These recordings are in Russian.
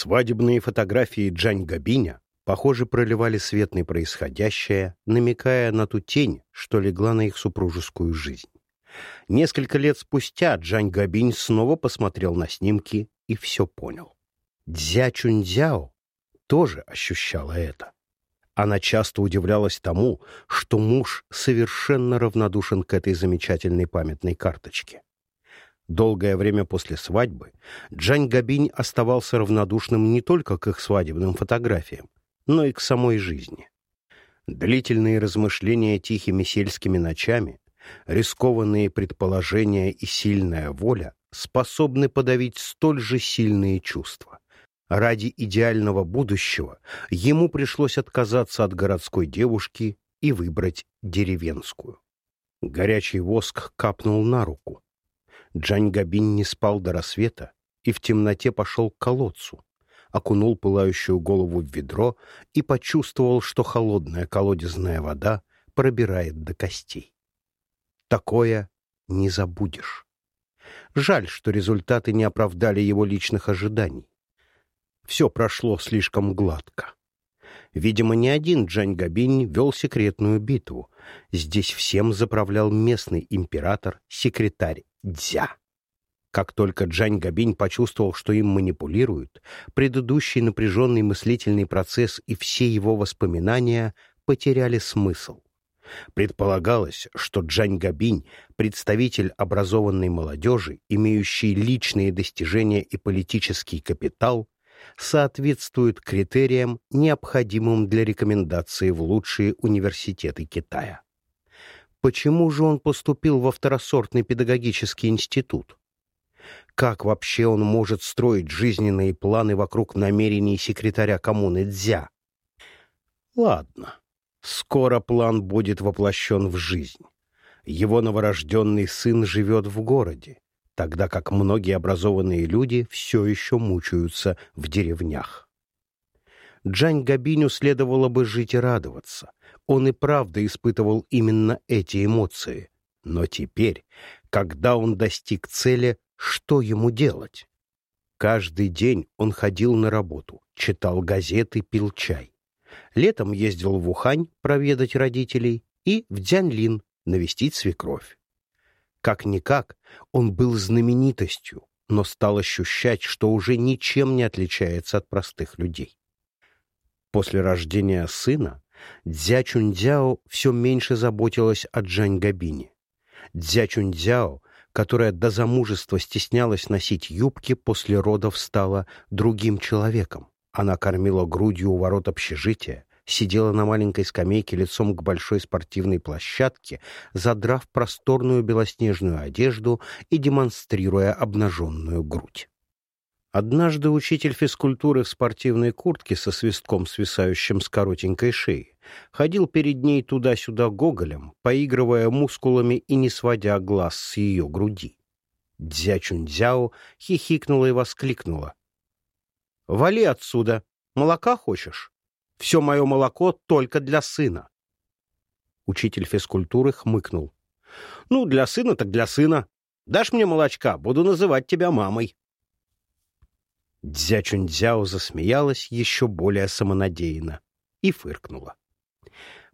Свадебные фотографии Джань Габиня, похоже, проливали свет на происходящее, намекая на ту тень, что легла на их супружескую жизнь. Несколько лет спустя Джань Габинь снова посмотрел на снимки и все понял. Дзя Чунцзяо тоже ощущала это. Она часто удивлялась тому, что муж совершенно равнодушен к этой замечательной памятной карточке. Долгое время после свадьбы Джань Габинь оставался равнодушным не только к их свадебным фотографиям, но и к самой жизни. Длительные размышления тихими сельскими ночами, рискованные предположения и сильная воля способны подавить столь же сильные чувства. Ради идеального будущего ему пришлось отказаться от городской девушки и выбрать деревенскую. Горячий воск капнул на руку. Джань Габин не спал до рассвета и в темноте пошел к колодцу, окунул пылающую голову в ведро и почувствовал, что холодная колодезная вода пробирает до костей. Такое не забудешь. Жаль, что результаты не оправдали его личных ожиданий. Все прошло слишком гладко. Видимо, не один Джань Габинь вел секретную битву. Здесь всем заправлял местный император, секретарь Дзя. Как только Джань Габинь почувствовал, что им манипулируют, предыдущий напряженный мыслительный процесс и все его воспоминания потеряли смысл. Предполагалось, что Джань Габинь — представитель образованной молодежи, имеющий личные достижения и политический капитал, соответствует критериям, необходимым для рекомендации в лучшие университеты Китая. Почему же он поступил во второсортный педагогический институт? Как вообще он может строить жизненные планы вокруг намерений секретаря коммуны Дзя? Ладно, скоро план будет воплощен в жизнь. Его новорожденный сын живет в городе, тогда как многие образованные люди все еще мучаются в деревнях. Джань Габиню следовало бы жить и радоваться. Он и правда испытывал именно эти эмоции. Но теперь, когда он достиг цели, что ему делать? Каждый день он ходил на работу, читал газеты, пил чай. Летом ездил в Ухань проведать родителей и в Дзянлин навестить свекровь. Как-никак, он был знаменитостью, но стал ощущать, что уже ничем не отличается от простых людей. После рождения сына Дзя Чунцзяо все меньше заботилась о Джань Габине. Дзя Чунцзяо, которая до замужества стеснялась носить юбки, после родов стала другим человеком. Она кормила грудью у ворот общежития, сидела на маленькой скамейке лицом к большой спортивной площадке, задрав просторную белоснежную одежду и демонстрируя обнаженную грудь. Однажды учитель физкультуры в спортивной куртке со свистком, свисающим с коротенькой шеи, ходил перед ней туда-сюда гоголем, поигрывая мускулами и не сводя глаз с ее груди. Дзячунь-дзяо хихикнула и воскликнула. «Вали отсюда! Молока хочешь? Все мое молоко только для сына!» Учитель физкультуры хмыкнул. «Ну, для сына так для сына. Дашь мне молочка, буду называть тебя мамой». Дзячунь-дзяо засмеялась еще более самонадеянно и фыркнула.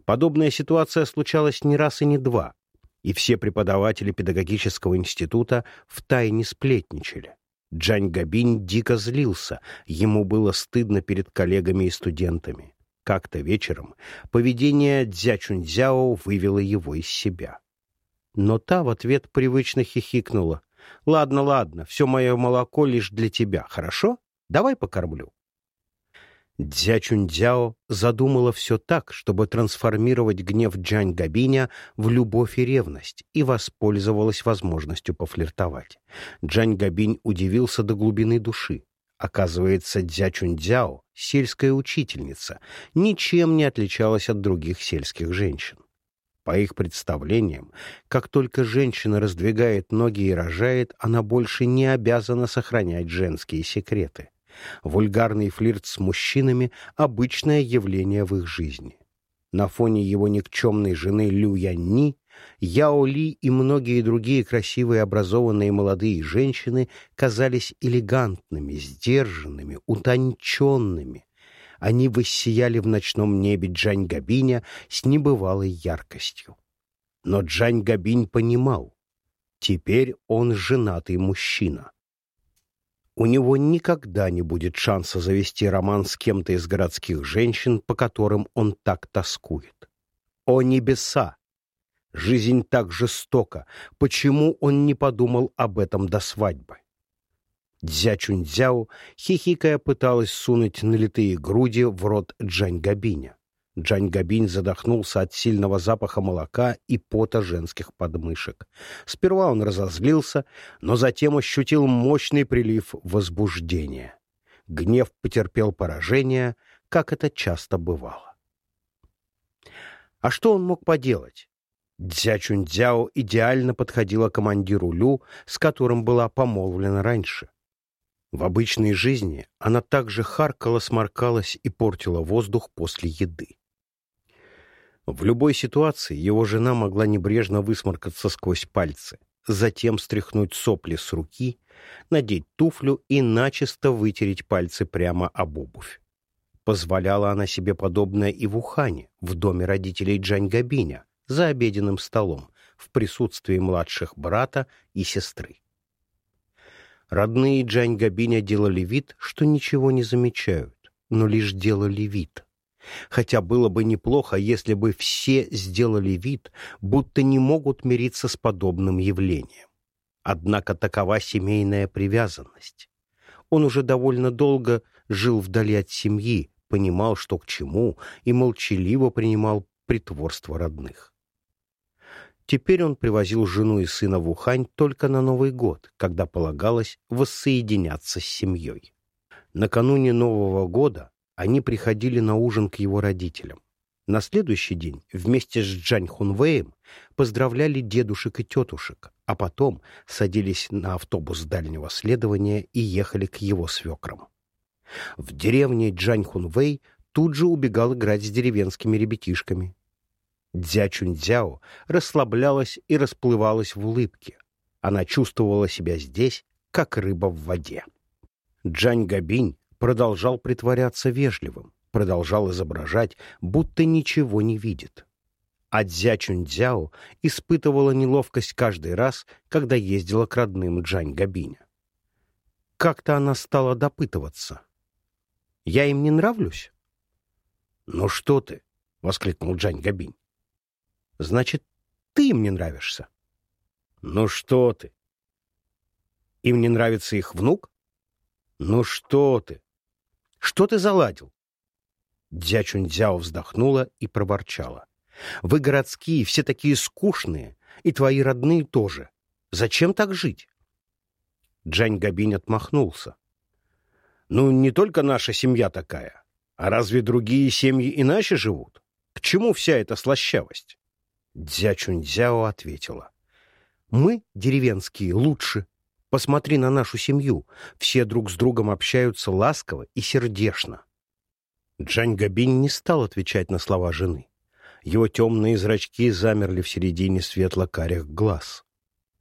Подобная ситуация случалась не раз и не два, и все преподаватели педагогического института втайне сплетничали. Джань Габинь дико злился, ему было стыдно перед коллегами и студентами. Как-то вечером поведение Дзячунь-дзяо вывело его из себя. Но та в ответ привычно хихикнула. Ладно, ладно, все мое молоко лишь для тебя, хорошо? Давай покормлю. Дзячунь-дзяо задумала все так, чтобы трансформировать гнев Джань Габиня в любовь и ревность, и воспользовалась возможностью пофлиртовать. Джань Габинь удивился до глубины души. Оказывается, Дзячунь-дзяо, сельская учительница, ничем не отличалась от других сельских женщин. По их представлениям, как только женщина раздвигает ноги и рожает, она больше не обязана сохранять женские секреты. Вульгарный флирт с мужчинами — обычное явление в их жизни. На фоне его никчемной жены Лю Янни Яо Ли и многие другие красивые образованные молодые женщины казались элегантными, сдержанными, утонченными. Они воссияли в ночном небе Джань Габиня с небывалой яркостью. Но Джань Габинь понимал, теперь он женатый мужчина. У него никогда не будет шанса завести роман с кем-то из городских женщин, по которым он так тоскует. О небеса! Жизнь так жестока. Почему он не подумал об этом до свадьбы? Дзя Чуньцзяо, хихикая, пыталась сунуть налитые груди в рот Джань Габиня. Джань Габинь задохнулся от сильного запаха молока и пота женских подмышек. Сперва он разозлился, но затем ощутил мощный прилив возбуждения. Гнев потерпел поражение, как это часто бывало. А что он мог поделать? Дзя идеально подходила командиру Лю, с которым была помолвлена раньше. В обычной жизни она также харкала, сморкалась и портила воздух после еды. В любой ситуации его жена могла небрежно высморкаться сквозь пальцы, затем стряхнуть сопли с руки, надеть туфлю и начисто вытереть пальцы прямо об обувь. Позволяла она себе подобное и в Ухане, в доме родителей Джань Габиня, за обеденным столом, в присутствии младших брата и сестры. Родные Джань Габиня делали вид, что ничего не замечают, но лишь делали вид — Хотя было бы неплохо, если бы все сделали вид, будто не могут мириться с подобным явлением. Однако такова семейная привязанность. Он уже довольно долго жил вдали от семьи, понимал, что к чему, и молчаливо принимал притворство родных. Теперь он привозил жену и сына в Ухань только на Новый год, когда полагалось воссоединяться с семьей. Накануне Нового года они приходили на ужин к его родителям. На следующий день вместе с Джань Хунвеем поздравляли дедушек и тетушек, а потом садились на автобус дальнего следования и ехали к его свекрам. В деревне Джань Хунвей тут же убегал играть с деревенскими ребятишками. Дзя расслаблялась и расплывалась в улыбке. Она чувствовала себя здесь, как рыба в воде. Джань Габинь продолжал притворяться вежливым, продолжал изображать, будто ничего не видит. А Дзя испытывала неловкость каждый раз, когда ездила к родным Джань Габиня. Как-то она стала допытываться. «Я им не нравлюсь?» «Ну что ты?» — воскликнул Джань Габинь. «Значит, ты им не нравишься?» «Ну что ты?» «Им не нравится их внук?» «Ну что ты? Что ты заладил?» Дзя Чунцзяо вздохнула и проворчала. «Вы городские, все такие скучные, и твои родные тоже. Зачем так жить?» Джань Габинь отмахнулся. «Ну, не только наша семья такая. А разве другие семьи иначе живут? К чему вся эта слащавость?» Дзя Чунцзяо ответила. «Мы, деревенские, лучше. Посмотри на нашу семью. Все друг с другом общаются ласково и сердечно. Джань Габин не стал отвечать на слова жены. Его темные зрачки замерли в середине светло-карих глаз.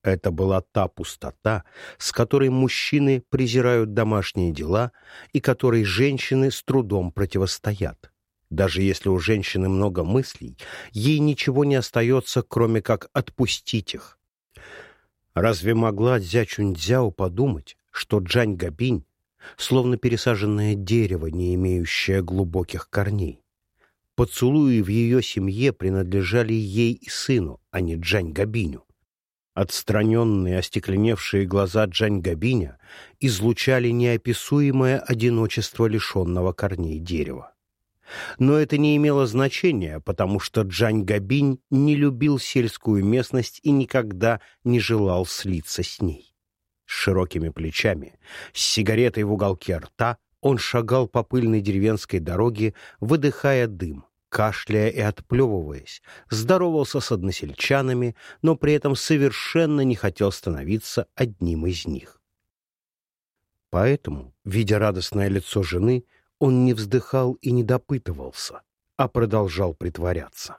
Это была та пустота, с которой мужчины презирают домашние дела и которой женщины с трудом противостоят. Даже если у женщины много мыслей, ей ничего не остается, кроме как отпустить их, Разве могла Дзя Чунцзяо подумать, что Джань Габинь словно пересаженное дерево, не имеющее глубоких корней? Поцелуи в ее семье принадлежали ей и сыну, а не Джань Габиню. Отстраненные, остекленевшие глаза Джань Габиня излучали неописуемое одиночество лишенного корней дерева. Но это не имело значения, потому что Джань Габинь не любил сельскую местность и никогда не желал слиться с ней. С широкими плечами, с сигаретой в уголке рта, он шагал по пыльной деревенской дороге, выдыхая дым, кашляя и отплевываясь, здоровался с односельчанами, но при этом совершенно не хотел становиться одним из них. Поэтому, видя радостное лицо жены, он не вздыхал и не допытывался, а продолжал притворяться.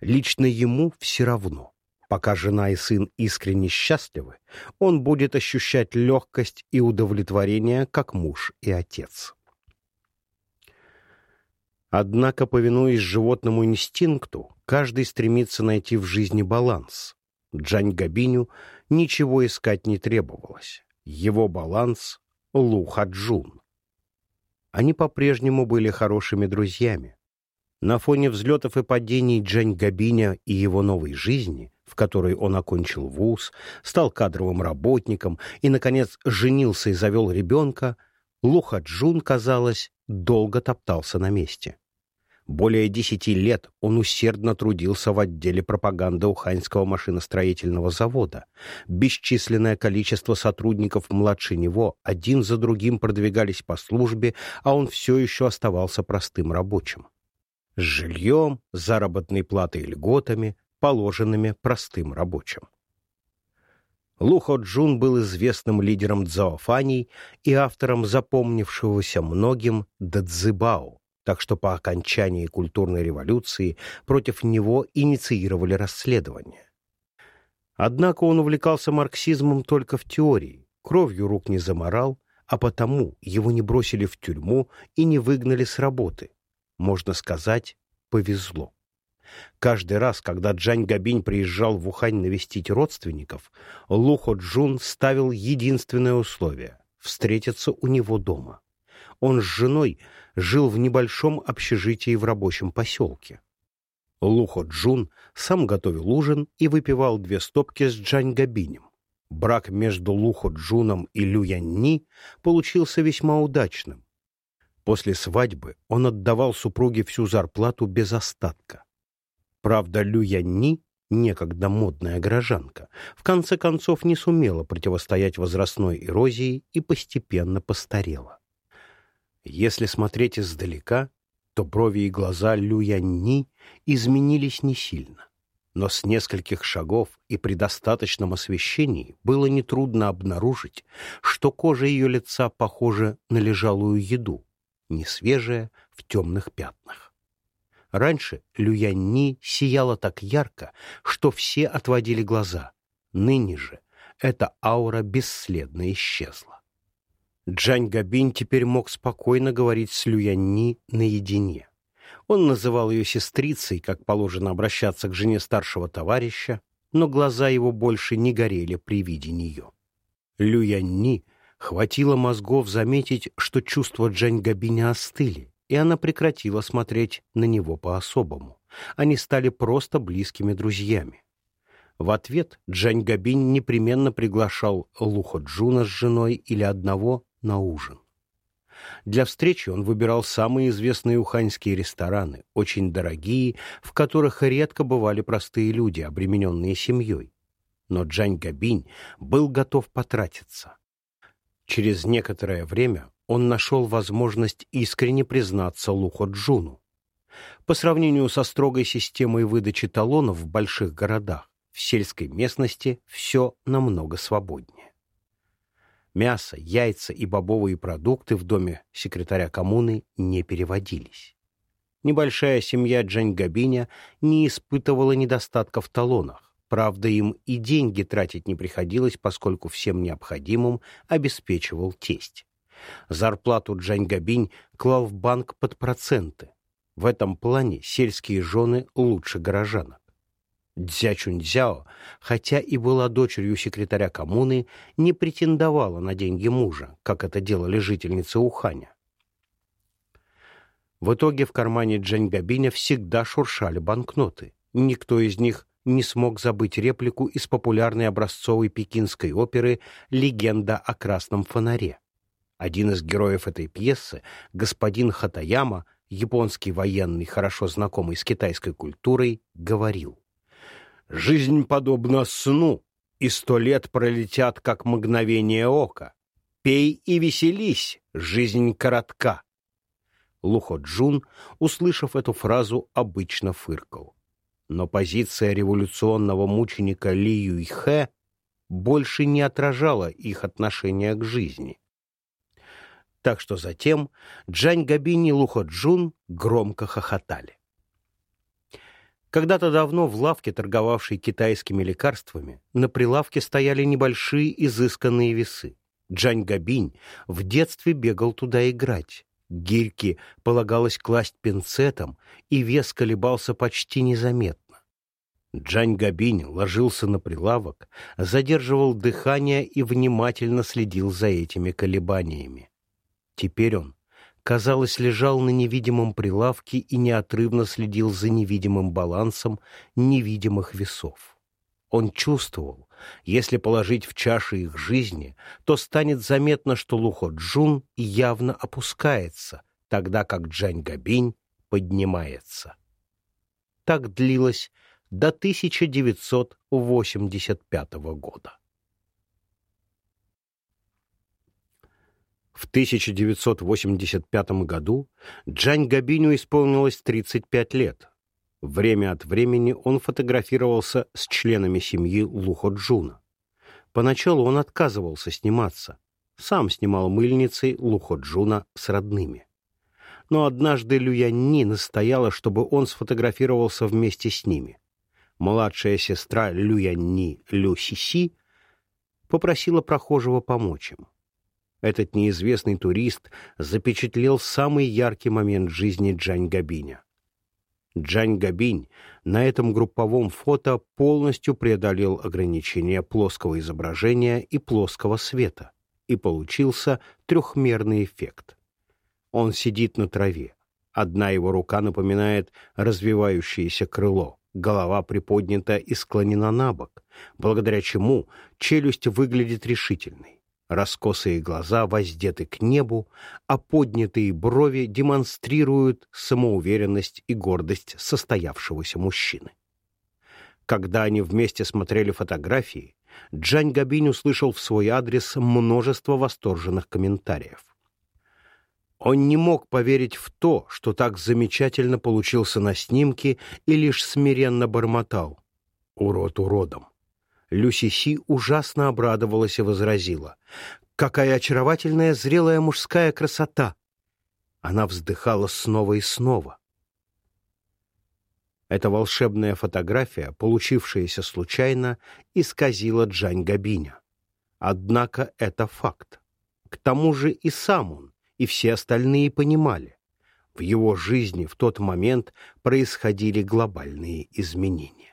Лично ему все равно. Пока жена и сын искренне счастливы, он будет ощущать легкость и удовлетворение как муж и отец. Однако, повинуясь животному инстинкту, каждый стремится найти в жизни баланс. Джань Габиню ничего искать не требовалось. Его баланс — Лу Хаджун. Они по-прежнему были хорошими друзьями. На фоне взлетов и падений Джань Габиня и его новой жизни в которой он окончил вуз, стал кадровым работником и, наконец, женился и завел ребенка, Луха Джун, казалось, долго топтался на месте. Более десяти лет он усердно трудился в отделе пропаганды Уханьского машиностроительного завода. Бесчисленное количество сотрудников младше него один за другим продвигались по службе, а он все еще оставался простым рабочим. С жильем, заработной платой и льготами, положенными простым рабочим. Лухо Джун был известным лидером дзаофаний и автором запомнившегося многим Дадзибао, так что по окончании культурной революции против него инициировали расследование. Однако он увлекался марксизмом только в теории, кровью рук не заморал, а потому его не бросили в тюрьму и не выгнали с работы. Можно сказать, повезло. Каждый раз, когда Джань Габинь приезжал в Ухань навестить родственников, Лухо Джун ставил единственное условие — встретиться у него дома. Он с женой жил в небольшом общежитии в рабочем поселке. Лухо Джун сам готовил ужин и выпивал две стопки с Джань Габинем. Брак между Лухо Джуном и Лю Янни получился весьма удачным. После свадьбы он отдавал супруге всю зарплату без остатка. Правда, Лю Янни, некогда модная горожанка, в конце концов не сумела противостоять возрастной эрозии и постепенно постарела. Если смотреть издалека, то брови и глаза Лю Янни изменились не сильно. Но с нескольких шагов и при достаточном освещении было нетрудно обнаружить, что кожа ее лица похожа на лежалую еду, не свежая, в темных пятнах. Раньше Люянни сияла так ярко, что все отводили глаза. Ныне же эта аура бесследно исчезла. Джань Габин теперь мог спокойно говорить с Люянни наедине. Он называл ее сестрицей, как положено обращаться к жене старшего товарища, но глаза его больше не горели при виде нее. Люянни хватило мозгов заметить, что чувства Джань Габиня остыли, и она прекратила смотреть на него по-особому. Они стали просто близкими друзьями. В ответ Джань Габинь непременно приглашал Лухо Джуна с женой или одного на ужин. Для встречи он выбирал самые известные уханьские рестораны, очень дорогие, в которых редко бывали простые люди, обремененные семьей. Но Джань Габинь был готов потратиться. Через некоторое время он нашел возможность искренне признаться Лухо Джуну. По сравнению со строгой системой выдачи талонов в больших городах, в сельской местности все намного свободнее. Мясо, яйца и бобовые продукты в доме секретаря коммуны не переводились. Небольшая семья Джань Габиня не испытывала недостатка в талонах. Правда, им и деньги тратить не приходилось, поскольку всем необходимым обеспечивал тесть. Зарплату Джань Габинь клал в банк под проценты. В этом плане сельские жены лучше горожанок. Дзя Чунцзяо, хотя и была дочерью секретаря коммуны, не претендовала на деньги мужа, как это делали жительницы Уханя. В итоге в кармане Джань Габиня всегда шуршали банкноты. Никто из них не смог забыть реплику из популярной образцовой пекинской оперы «Легенда о красном фонаре». Один из героев этой пьесы, господин Хатаяма, японский военный, хорошо знакомый с китайской культурой, говорил «Жизнь подобна сну, и сто лет пролетят, как мгновение ока. Пей и веселись, жизнь коротка». Лухо Джун, услышав эту фразу, обычно фыркал. Но позиция революционного мученика Ли Юйхэ больше не отражала их отношения к жизни. Так что затем Джань Габини и Лухо Джун громко хохотали. Когда-то давно в лавке, торговавшей китайскими лекарствами, на прилавке стояли небольшие изысканные весы. Джань Габинь в детстве бегал туда играть. Гирьки полагалось класть пинцетом, и вес колебался почти незаметно. Джань Габинь ложился на прилавок, задерживал дыхание и внимательно следил за этими колебаниями. Теперь он казалось, лежал на невидимом прилавке и неотрывно следил за невидимым балансом невидимых весов. Он чувствовал, если положить в чаши их жизни, то станет заметно, что Лухо-Джун явно опускается, тогда как Джань-Габинь поднимается. Так длилось до 1985 года. В 1985 году Джань Габиню исполнилось 35 лет. Время от времени он фотографировался с членами семьи Лухо Джуна. Поначалу он отказывался сниматься. Сам снимал мыльницей Лухо Джуна с родными. Но однажды Люянни настояла, чтобы он сфотографировался вместе с ними. Младшая сестра Люянни Лю Сиси попросила прохожего помочь им. Этот неизвестный турист запечатлел самый яркий момент жизни Джань Габиня. Джань Габинь на этом групповом фото полностью преодолел ограничения плоского изображения и плоского света, и получился трехмерный эффект. Он сидит на траве. Одна его рука напоминает развивающееся крыло, голова приподнята и склонена на бок, благодаря чему челюсть выглядит решительной. Раскосые глаза воздеты к небу, а поднятые брови демонстрируют самоуверенность и гордость состоявшегося мужчины. Когда они вместе смотрели фотографии, Джань Габинь услышал в свой адрес множество восторженных комментариев. Он не мог поверить в то, что так замечательно получился на снимке и лишь смиренно бормотал. Урод уродом. Люси Си ужасно обрадовалась и возразила. «Какая очаровательная зрелая мужская красота!» Она вздыхала снова и снова. Эта волшебная фотография, получившаяся случайно, исказила Джань Габиня. Однако это факт. К тому же и сам он, и все остальные понимали. В его жизни в тот момент происходили глобальные изменения.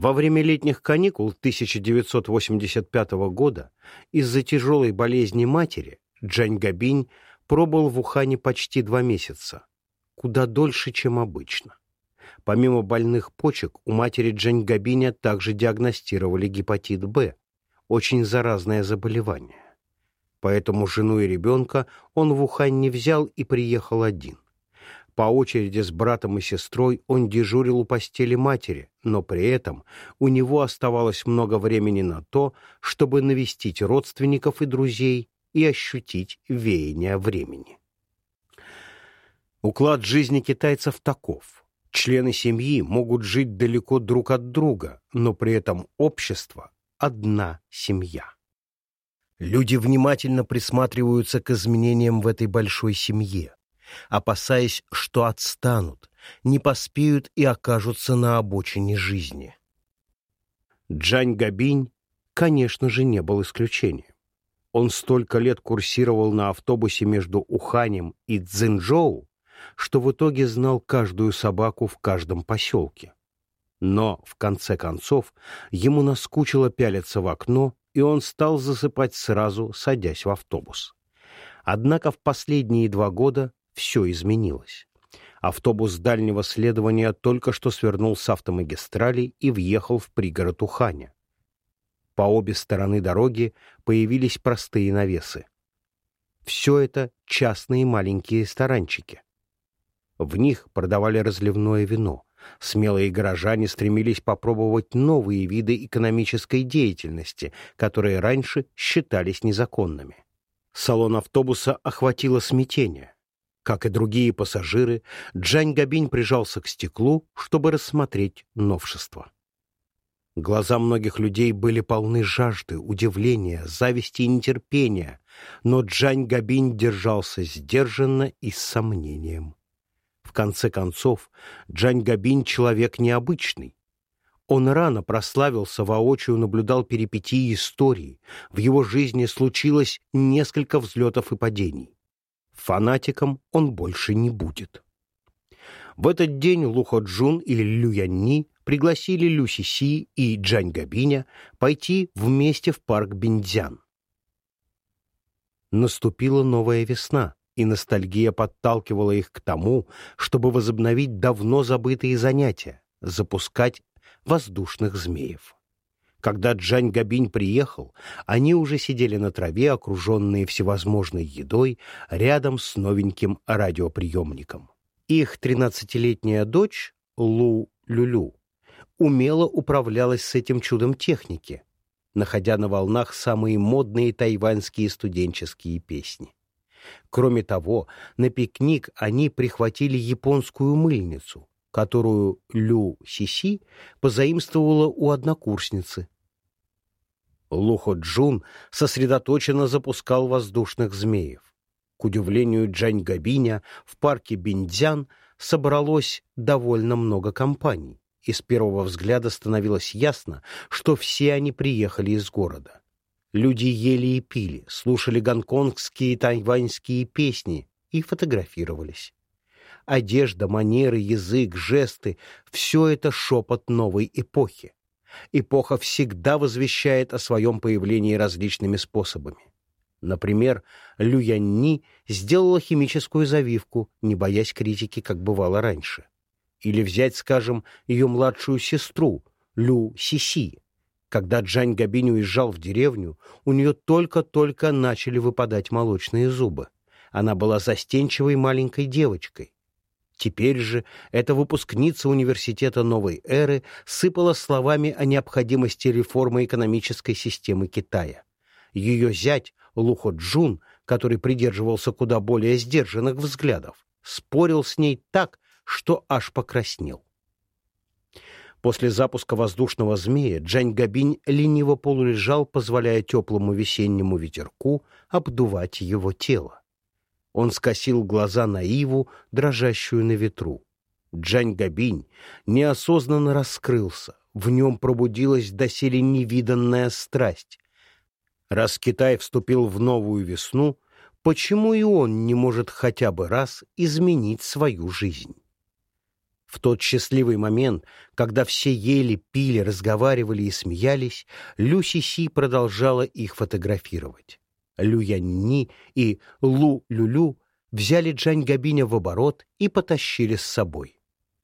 Во время летних каникул 1985 года из-за тяжелой болезни матери Джань Габинь пробыл в Ухане почти два месяца, куда дольше, чем обычно. Помимо больных почек, у матери Джань Габиня также диагностировали гепатит Б, очень заразное заболевание. Поэтому жену и ребенка он в Ухань не взял и приехал один. По очереди с братом и сестрой он дежурил у постели матери, но при этом у него оставалось много времени на то, чтобы навестить родственников и друзей и ощутить веяние времени. Уклад жизни китайцев таков. Члены семьи могут жить далеко друг от друга, но при этом общество — одна семья. Люди внимательно присматриваются к изменениям в этой большой семье опасаясь, что отстанут, не поспеют и окажутся на обочине жизни. Джань Габинь, конечно же, не был исключением. Он столько лет курсировал на автобусе между Уханем и Цзинчжоу, что в итоге знал каждую собаку в каждом поселке. Но, в конце концов, ему наскучило пялиться в окно, и он стал засыпать сразу, садясь в автобус. Однако в последние два года все изменилось. Автобус дальнего следования только что свернул с автомагистрали и въехал в пригород Уханя. По обе стороны дороги появились простые навесы. Все это частные маленькие ресторанчики. В них продавали разливное вино. Смелые горожане стремились попробовать новые виды экономической деятельности, которые раньше считались незаконными. Салон автобуса охватило смятение. Как и другие пассажиры, Джань Габинь прижался к стеклу, чтобы рассмотреть новшество. Глаза многих людей были полны жажды, удивления, зависти и нетерпения, но Джань Габинь держался сдержанно и с сомнением. В конце концов, Джань Габинь — человек необычный. Он рано прославился, воочию наблюдал перипетии истории. В его жизни случилось несколько взлетов и падений. Фанатиком он больше не будет. В этот день Лухо Джун и Лю Янни пригласили Лю Си и Джань Габиня пойти вместе в парк Биндзян. Наступила новая весна, и ностальгия подталкивала их к тому, чтобы возобновить давно забытые занятия — запускать воздушных змеев. Когда Джань Габинь приехал, они уже сидели на траве, окруженные всевозможной едой, рядом с новеньким радиоприемником. Их тринадцатилетняя дочь, Лу Люлю, умело управлялась с этим чудом техники, находя на волнах самые модные тайваньские студенческие песни. Кроме того, на пикник они прихватили японскую мыльницу, которую Лю Сиси позаимствовала у однокурсницы. Лухо Джун сосредоточенно запускал воздушных змеев. К удивлению Джань Габиня, в парке Биндзян собралось довольно много компаний, и с первого взгляда становилось ясно, что все они приехали из города. Люди ели и пили, слушали гонконгские и тайваньские песни и фотографировались. Одежда, манеры, язык, жесты — все это шепот новой эпохи. Эпоха всегда возвещает о своем появлении различными способами. Например, Лю Янни сделала химическую завивку, не боясь критики, как бывало раньше. Или взять, скажем, ее младшую сестру, Лю Сиси. Когда Джань Габинь уезжал в деревню, у нее только-только начали выпадать молочные зубы. Она была застенчивой маленькой девочкой. Теперь же эта выпускница университета новой эры сыпала словами о необходимости реформы экономической системы Китая. Ее зять Лухо Джун, который придерживался куда более сдержанных взглядов, спорил с ней так, что аж покраснел. После запуска воздушного змея Джань Габинь лениво полулежал, позволяя теплому весеннему ветерку обдувать его тело. Он скосил глаза на Иву, дрожащую на ветру. Джань Габинь неосознанно раскрылся, в нем пробудилась доселе невиданная страсть, Раз Китай вступил в новую весну, почему и он не может хотя бы раз изменить свою жизнь? В тот счастливый момент, когда все ели, пили, разговаривали и смеялись, Лю Си продолжала их фотографировать. Лю Янни и Лу Люлю взяли Джань Габиня в оборот и потащили с собой.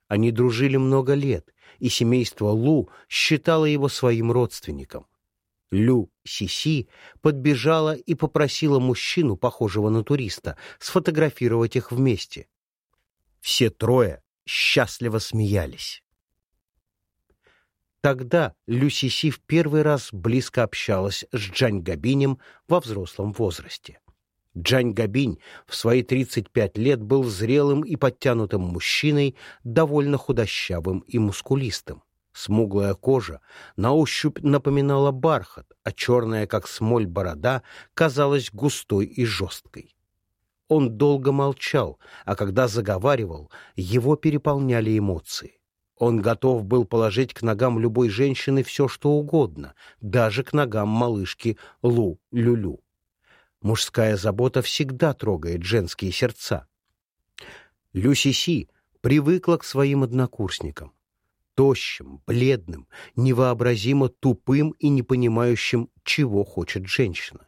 Они дружили много лет, и семейство Лу считало его своим родственником. Лю Сиси подбежала и попросила мужчину, похожего на туриста, сфотографировать их вместе. Все трое счастливо смеялись. Тогда Лю Сиси в первый раз близко общалась с Джань Габинем во взрослом возрасте. Джань Габинь в свои 35 лет был зрелым и подтянутым мужчиной, довольно худощавым и мускулистым. Смуглая кожа на ощупь напоминала бархат, а черная, как смоль, борода казалась густой и жесткой. Он долго молчал, а когда заговаривал, его переполняли эмоции. Он готов был положить к ногам любой женщины все, что угодно, даже к ногам малышки Лу-Люлю. Мужская забота всегда трогает женские сердца. Люси-Си привыкла к своим однокурсникам тощим, бледным, невообразимо тупым и не понимающим, чего хочет женщина.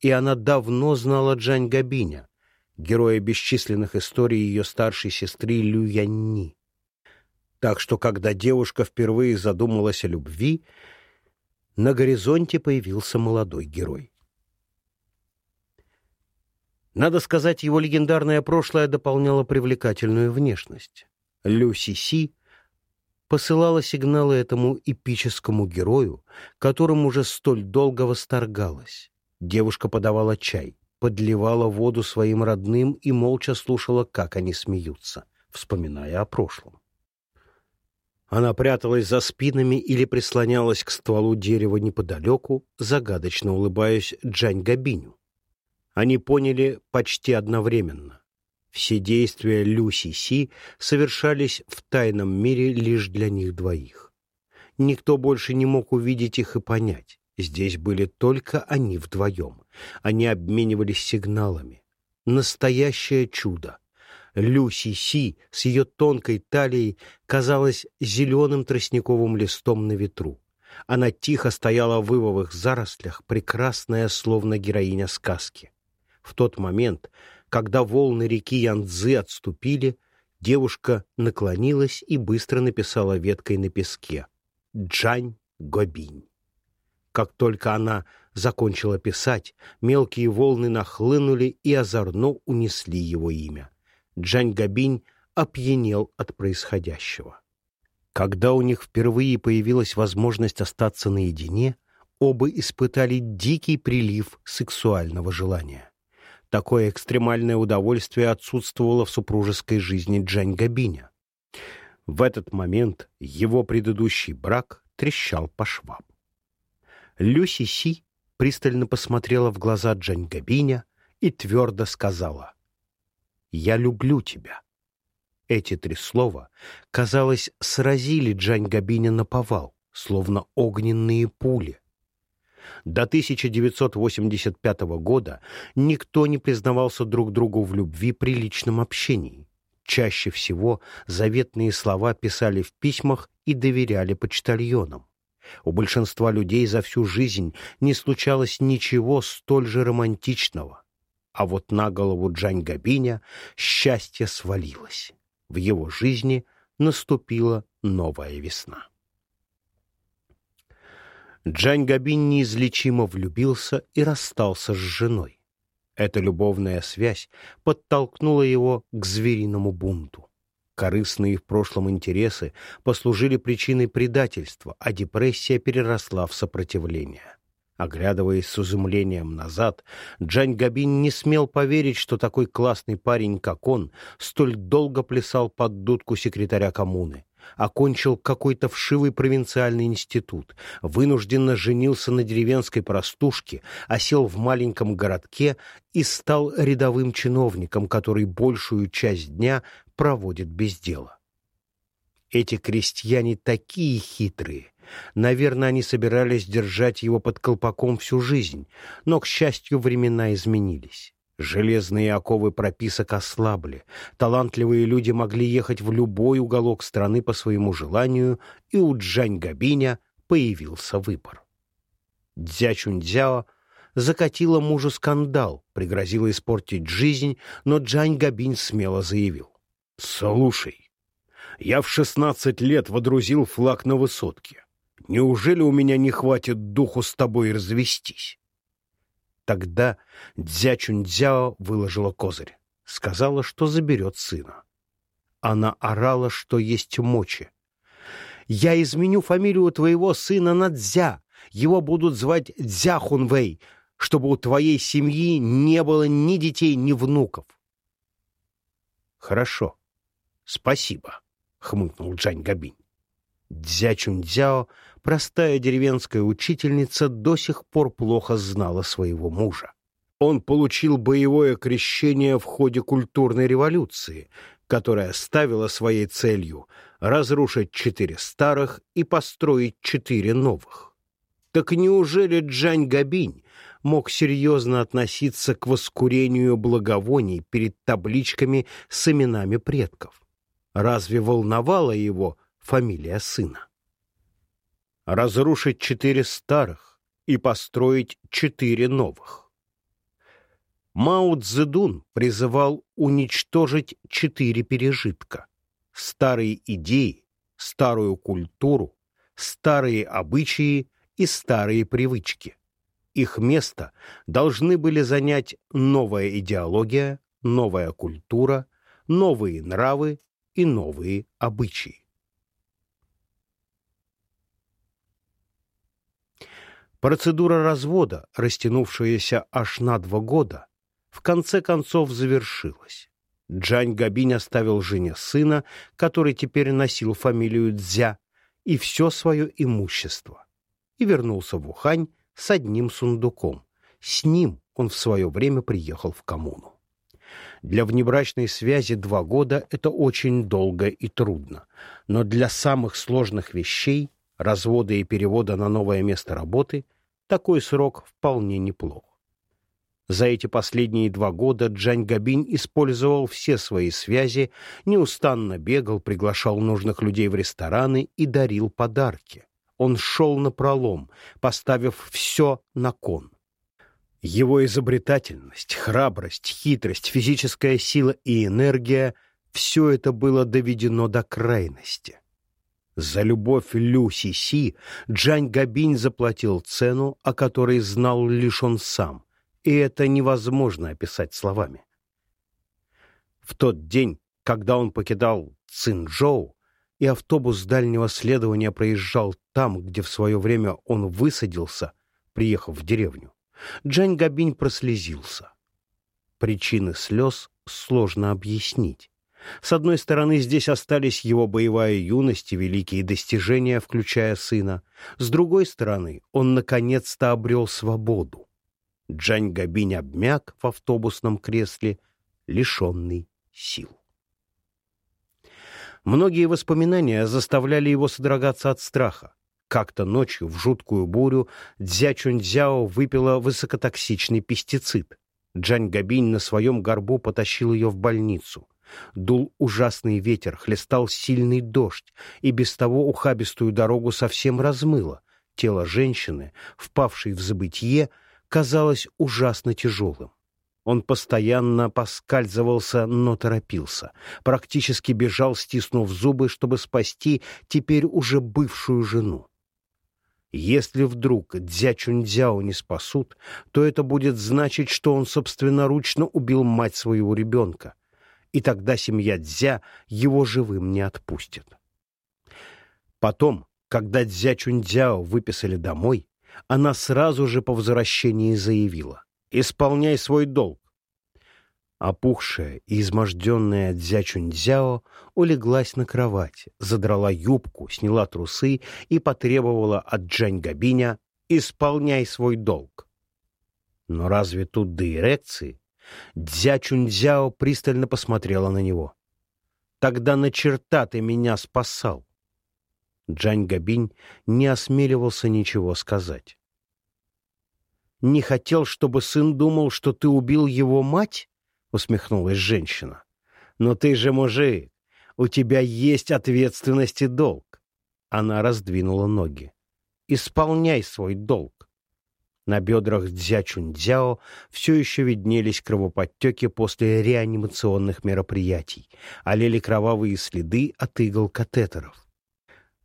И она давно знала Джань Габиня, героя бесчисленных историй ее старшей сестры Лю Янни. Так что, когда девушка впервые задумалась о любви, на горизонте появился молодой герой. Надо сказать, его легендарное прошлое дополняло привлекательную внешность. Лю Си Си посылала сигналы этому эпическому герою, которым уже столь долго восторгалась. Девушка подавала чай, подливала воду своим родным и молча слушала, как они смеются, вспоминая о прошлом. Она пряталась за спинами или прислонялась к стволу дерева неподалеку, загадочно улыбаясь Джань Габиню. Они поняли почти одновременно. Все действия Люси Си совершались в тайном мире лишь для них двоих. Никто больше не мог увидеть их и понять. Здесь были только они вдвоем. Они обменивались сигналами. Настоящее чудо. Люси Си с ее тонкой талией казалась зеленым тростниковым листом на ветру. Она тихо стояла в ивовых зарослях, прекрасная, словно героиня сказки. В тот момент, когда волны реки Янцзы отступили, девушка наклонилась и быстро написала веткой на песке «Джань Гобинь». Как только она закончила писать, мелкие волны нахлынули и озорно унесли его имя. Джань Габинь опьянел от происходящего. Когда у них впервые появилась возможность остаться наедине, оба испытали дикий прилив сексуального желания. Такое экстремальное удовольствие отсутствовало в супружеской жизни Джань Габиня. В этот момент его предыдущий брак трещал по швам. Люси Си пристально посмотрела в глаза Джань Габиня и твердо сказала «Я люблю тебя». Эти три слова, казалось, сразили Джань Габиня на повал, словно огненные пули. До 1985 года никто не признавался друг другу в любви при личном общении. Чаще всего заветные слова писали в письмах и доверяли почтальонам. У большинства людей за всю жизнь не случалось ничего столь же романтичного. А вот на голову Джань Габиня счастье свалилось в его жизни наступила новая весна. Джань Габин неизлечимо влюбился и расстался с женой. Эта любовная связь подтолкнула его к звериному бунту. Корыстные в прошлом интересы послужили причиной предательства, а депрессия переросла в сопротивление. Оглядываясь с изумлением назад, Джань Габин не смел поверить, что такой классный парень, как он, столь долго плясал под дудку секретаря коммуны, окончил какой-то вшивый провинциальный институт, вынужденно женился на деревенской простушке, осел в маленьком городке и стал рядовым чиновником, который большую часть дня проводит без дела. Эти крестьяне такие хитрые, Наверное, они собирались держать его под колпаком всю жизнь, но, к счастью, времена изменились. Железные оковы прописок ослабли, талантливые люди могли ехать в любой уголок страны по своему желанию, и у Джань Габиня появился выбор. Дзя Чунцзяо закатила мужу скандал, пригрозила испортить жизнь, но Джань Габинь смело заявил. «Слушай, я в шестнадцать лет водрузил флаг на высотке. Неужели у меня не хватит духу с тобой развестись? Тогда Дзя Чунцзяо выложила козырь. Сказала, что заберет сына. Она орала, что есть мочи. «Я изменю фамилию твоего сына на Дзя. Его будут звать Дзя Хунвей, чтобы у твоей семьи не было ни детей, ни внуков». «Хорошо. Спасибо», — хмыкнул Джань Габинь. Дзя Чунцзяо простая деревенская учительница до сих пор плохо знала своего мужа. Он получил боевое крещение в ходе культурной революции, которая ставила своей целью разрушить четыре старых и построить четыре новых. Так неужели Джань Габинь мог серьезно относиться к воскурению благовоний перед табличками с именами предков? Разве волновала его фамилия сына? Разрушить четыре старых и построить четыре новых. Мао Цзэдун призывал уничтожить четыре пережитка. Старые идеи, старую культуру, старые обычаи и старые привычки. Их место должны были занять новая идеология, новая культура, новые нравы и новые обычаи. Процедура развода, растянувшаяся аж на два года, в конце концов завершилась. Джань Габинь оставил жене сына, который теперь носил фамилию Дзя, и все свое имущество, и вернулся в Ухань с одним сундуком. С ним он в свое время приехал в коммуну. Для внебрачной связи два года — это очень долго и трудно. Но для самых сложных вещей, развода и перевода на новое место работы, такой срок вполне неплох. За эти последние два года Джань Габинь использовал все свои связи, неустанно бегал, приглашал нужных людей в рестораны и дарил подарки. Он шел на пролом, поставив все на кон. Его изобретательность, храбрость, хитрость, физическая сила и энергия — все это было доведено до крайности. За любовь Лю Си Си Джань Габинь заплатил цену, о которой знал лишь он сам, и это невозможно описать словами. В тот день, когда он покидал Цинчжоу, и автобус дальнего следования проезжал там, где в свое время он высадился, приехав в деревню, Джань Габинь прослезился. Причины слез сложно объяснить. С одной стороны, здесь остались его боевая юность и великие достижения, включая сына. С другой стороны, он наконец-то обрел свободу. Джань Габинь обмяк в автобусном кресле, лишенный сил. Многие воспоминания заставляли его содрогаться от страха. Как-то ночью в жуткую бурю Дзя Чунцзяо выпила высокотоксичный пестицид. Джань Габинь на своем горбу потащил ее в больницу. Дул ужасный ветер, хлестал сильный дождь, и без того ухабистую дорогу совсем размыло. Тело женщины, впавшей в забытье, казалось ужасно тяжелым. Он постоянно поскальзывался, но торопился. Практически бежал, стиснув зубы, чтобы спасти теперь уже бывшую жену. Если вдруг Дзя Чунцзяо не спасут, то это будет значить, что он собственноручно убил мать своего ребенка, и тогда семья Дзя его живым не отпустит. Потом, когда Дзя Чунцзяо выписали домой, она сразу же по возвращении заявила «Исполняй свой долг». Опухшая и изможденная Дзячунь-Дзяо улеглась на кровать, задрала юбку, сняла трусы и потребовала от Джань-Габиня «Исполняй свой долг». Но разве тут до эрекции? Дзячунь-Дзяо пристально посмотрела на него. «Тогда на черта ты меня спасал!» Джань Габинь не осмеливался ничего сказать. «Не хотел, чтобы сын думал, что ты убил его мать?» — усмехнулась женщина. «Но ты же мужик, у тебя есть ответственность и долг». Она раздвинула ноги. «Исполняй свой долг». На бедрах Дзячунь-Дзяо все еще виднелись кровоподтеки после реанимационных мероприятий, олели кровавые следы от игл катетеров.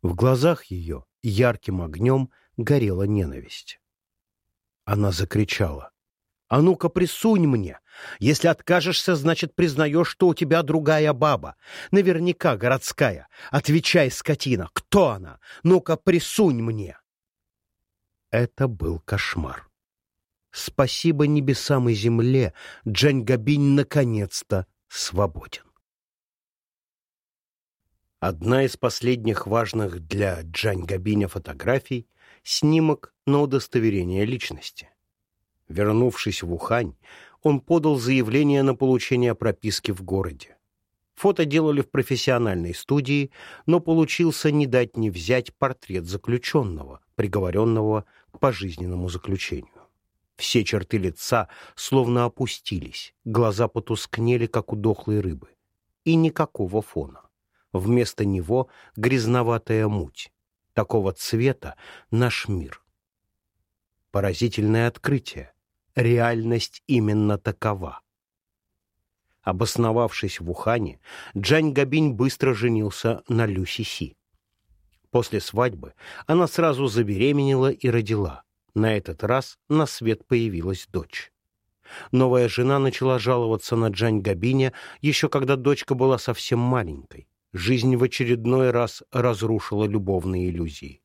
В глазах ее ярким огнем горела ненависть. Она закричала. «А ну-ка, присунь мне! Если откажешься, значит, признаешь, что у тебя другая баба. Наверняка городская. Отвечай, скотина, кто она? Ну-ка, присунь мне!» Это был кошмар. Спасибо небесам и земле, Джань Габинь наконец-то свободен. Одна из последних важных для Джань Габиня фотографий — снимок на удостоверение личности. Вернувшись в Ухань, он подал заявление на получение прописки в городе. Фото делали в профессиональной студии, но получился не дать не взять портрет заключенного, приговоренного к пожизненному заключению. Все черты лица словно опустились, глаза потускнели, как у дохлой рыбы. И никакого фона. Вместо него грязноватая муть. Такого цвета наш мир. Поразительное открытие. Реальность именно такова. Обосновавшись в Ухане, Джань Габинь быстро женился на Люси Си. После свадьбы она сразу забеременела и родила. На этот раз на свет появилась дочь. Новая жена начала жаловаться на Джань Габиня еще когда дочка была совсем маленькой. Жизнь в очередной раз разрушила любовные иллюзии.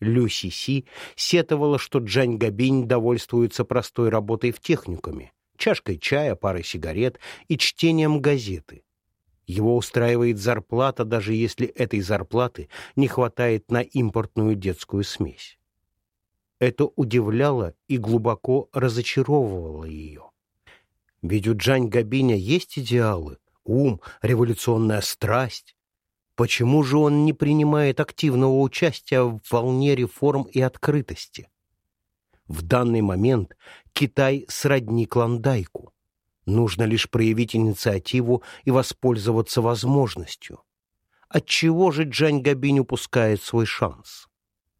Люси Си сетовала, что Джань Габинь довольствуется простой работой в техникуме, чашкой чая, парой сигарет и чтением газеты. Его устраивает зарплата, даже если этой зарплаты не хватает на импортную детскую смесь. Это удивляло и глубоко разочаровывало ее. Ведь у Джань Габиня есть идеалы, ум, революционная страсть. Почему же он не принимает активного участия в волне реформ и открытости? В данный момент Китай сродни Клондайку. Нужно лишь проявить инициативу и воспользоваться возможностью. Отчего же Джань Габинь упускает свой шанс?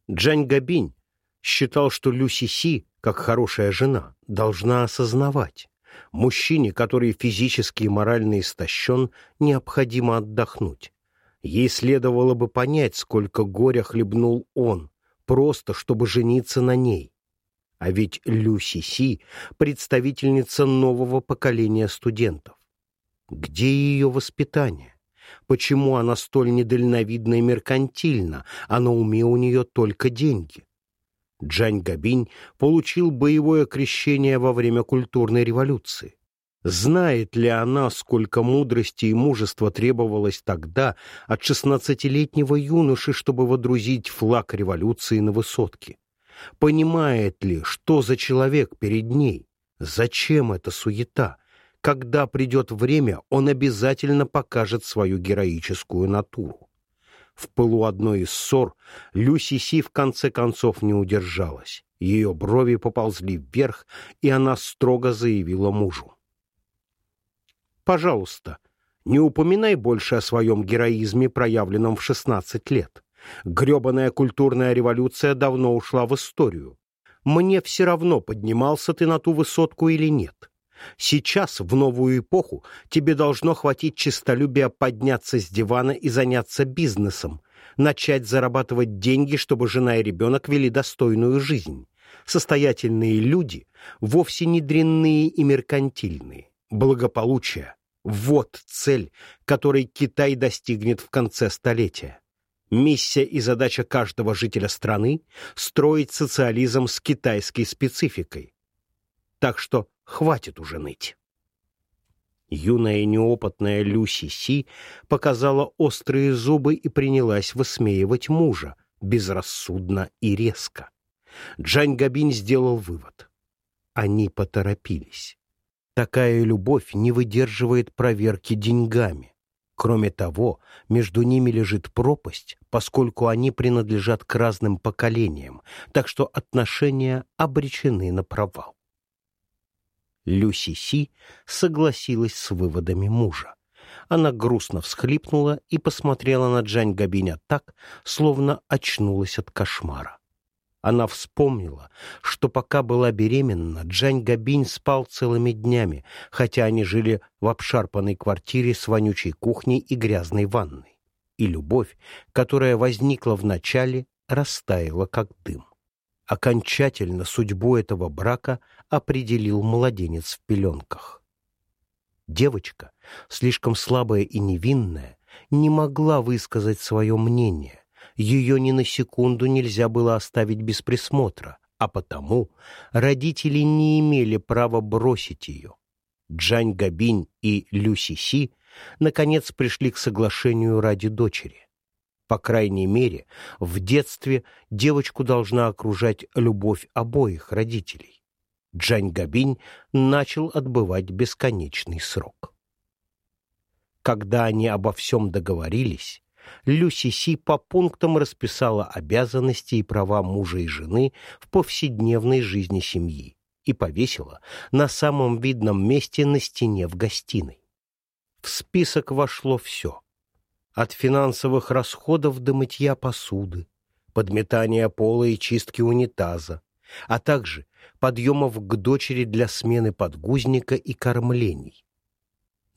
Джань Габинь считал, что Люси Си, как хорошая жена, должна осознавать. Мужчине, который физически и морально истощен, необходимо отдохнуть. Ей следовало бы понять, сколько горя хлебнул он, просто чтобы жениться на ней. А ведь Люси Си — представительница нового поколения студентов. Где ее воспитание? Почему она столь недальновидна и меркантильна, а на уме у нее только деньги? Джань Габинь получил боевое крещение во время культурной революции. Знает ли она, сколько мудрости и мужества требовалось тогда от шестнадцатилетнего юноши, чтобы водрузить флаг революции на высотке? Понимает ли, что за человек перед ней? Зачем эта суета? Когда придет время, он обязательно покажет свою героическую натуру. В пылу одной из ссор Люси Си в конце концов не удержалась. Ее брови поползли вверх, и она строго заявила мужу. «Пожалуйста, не упоминай больше о своем героизме, проявленном в шестнадцать лет. Гребаная культурная революция давно ушла в историю. Мне все равно, поднимался ты на ту высотку или нет. Сейчас, в новую эпоху, тебе должно хватить честолюбия подняться с дивана и заняться бизнесом, начать зарабатывать деньги, чтобы жена и ребенок вели достойную жизнь. Состоятельные люди вовсе не дрянные и меркантильные. Благополучие — вот цель, которой Китай достигнет в конце столетия. Миссия и задача каждого жителя страны — строить социализм с китайской спецификой. Так что Хватит уже ныть. Юная неопытная Люси Си показала острые зубы и принялась высмеивать мужа, безрассудно и резко. Джань Габин сделал вывод. Они поторопились. Такая любовь не выдерживает проверки деньгами. Кроме того, между ними лежит пропасть, поскольку они принадлежат к разным поколениям, так что отношения обречены на провал. Люси Си согласилась с выводами мужа. Она грустно всхлипнула и посмотрела на Джань Габиня так, словно очнулась от кошмара. Она вспомнила, что пока была беременна, Джань Габинь спал целыми днями, хотя они жили в обшарпанной квартире с вонючей кухней и грязной ванной. И любовь, которая возникла в начале, растаяла как дым. Окончательно судьбу этого брака определил младенец в пеленках. Девочка, слишком слабая и невинная, не могла высказать свое мнение. Ее ни на секунду нельзя было оставить без присмотра, а потому родители не имели права бросить ее. Джань Габинь и Люси Си наконец пришли к соглашению ради дочери. По крайней мере, в детстве девочку должна окружать любовь обоих родителей. Джань Габинь начал отбывать бесконечный срок. Когда они обо всем договорились, Люси Си по пунктам расписала обязанности и права мужа и жены в повседневной жизни семьи и повесила на самом видном месте на стене в гостиной. В список вошло все — от финансовых расходов до мытья посуды, подметания пола и чистки унитаза, а также подъемов к дочери для смены подгузника и кормлений.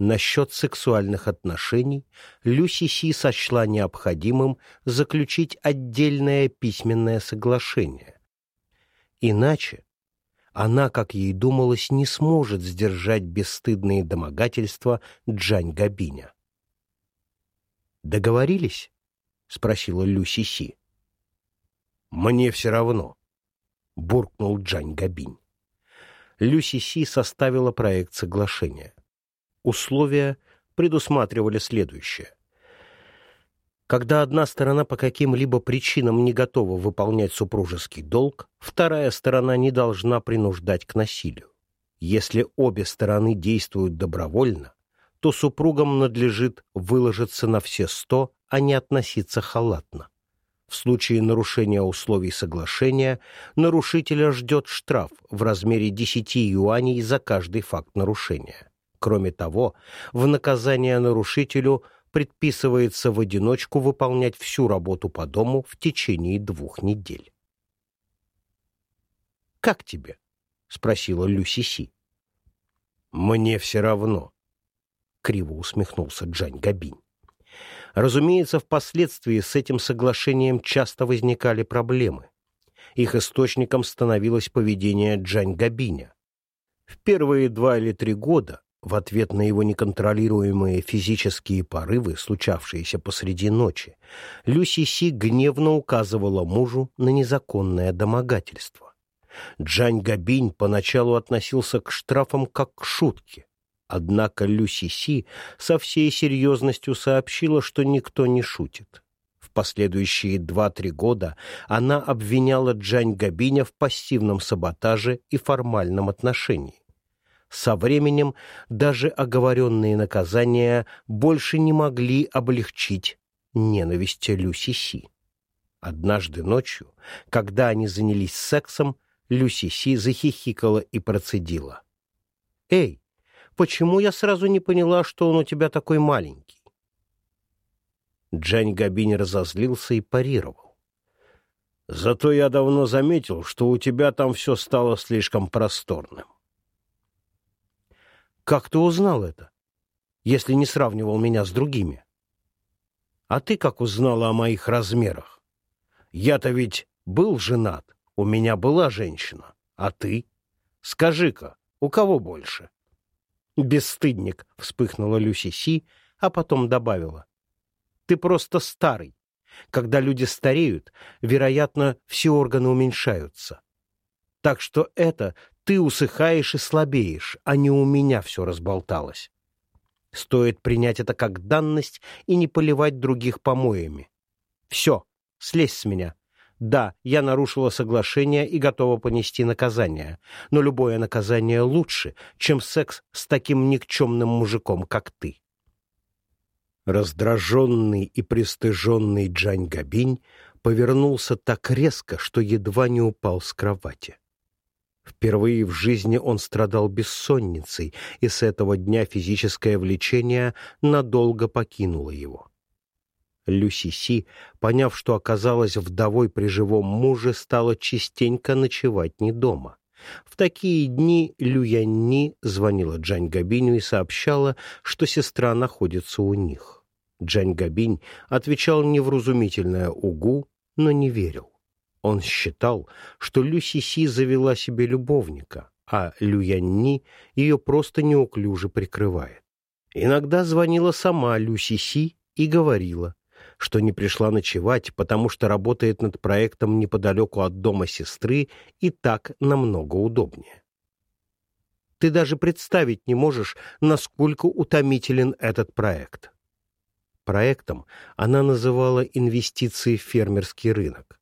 Насчет сексуальных отношений Люси Си сочла необходимым заключить отдельное письменное соглашение. Иначе она, как ей думалось, не сможет сдержать бесстыдные домогательства Джань Габиня. «Договорились?» — спросила Люси Си. «Мне все равно», — буркнул Джань Габинь. Люси Си составила проект соглашения. Условия предусматривали следующее. Когда одна сторона по каким-либо причинам не готова выполнять супружеский долг, вторая сторона не должна принуждать к насилию. Если обе стороны действуют добровольно, то супругам надлежит выложиться на все сто, а не относиться халатно. В случае нарушения условий соглашения нарушителя ждет штраф в размере 10 юаней за каждый факт нарушения. Кроме того, в наказание нарушителю предписывается в одиночку выполнять всю работу по дому в течение двух недель. «Как тебе?» — спросила Люси Си. «Мне все равно», — криво усмехнулся Джань Габинь. Разумеется, впоследствии с этим соглашением часто возникали проблемы. Их источником становилось поведение Джань Габиня. В первые два или три года, в ответ на его неконтролируемые физические порывы, случавшиеся посреди ночи, Люси Си гневно указывала мужу на незаконное домогательство. Джань Габинь поначалу относился к штрафам как к шутке, Однако Люси Си со всей серьезностью сообщила, что никто не шутит. В последующие два-три года она обвиняла Джань Габиня в пассивном саботаже и формальном отношении. Со временем даже оговоренные наказания больше не могли облегчить ненависть Люси Си. Однажды ночью, когда они занялись сексом, Люси Си захихикала и процедила. «Эй, почему я сразу не поняла, что он у тебя такой маленький?» Джань Габинь разозлился и парировал. «Зато я давно заметил, что у тебя там все стало слишком просторным». «Как ты узнал это, если не сравнивал меня с другими?» «А ты как узнала о моих размерах? Я-то ведь был женат, у меня была женщина, а ты? Скажи-ка, у кого больше?» «Бесстыдник!» — вспыхнула Люси Си, а потом добавила. «Ты просто старый. Когда люди стареют, вероятно, все органы уменьшаются. Так что это ты усыхаешь и слабеешь, а не у меня все разболталось. Стоит принять это как данность и не поливать других помоями. Все, слезь с меня. Да, я нарушила соглашение и готова понести наказание, но любое наказание лучше, чем секс с таким никчемным мужиком, как ты. Раздраженный и пристыженный Джань Габинь повернулся так резко, что едва не упал с кровати. Впервые в жизни он страдал бессонницей, и с этого дня физическое влечение надолго покинуло его. Люси Си, поняв, что оказалась вдовой при живом муже, стала частенько ночевать не дома. В такие дни Люянни звонила Джань Габиню и сообщала, что сестра находится у них. Джань Габинь отвечал невразумительное «угу», но не верил. Он считал, что Люси Си завела себе любовника, а Люянни ее просто неуклюже прикрывает. Иногда звонила сама Люси Си и говорила, что не пришла ночевать, потому что работает над проектом неподалеку от дома сестры и так намного удобнее. Ты даже представить не можешь, насколько утомителен этот проект. Проектом она называла инвестиции в фермерский рынок.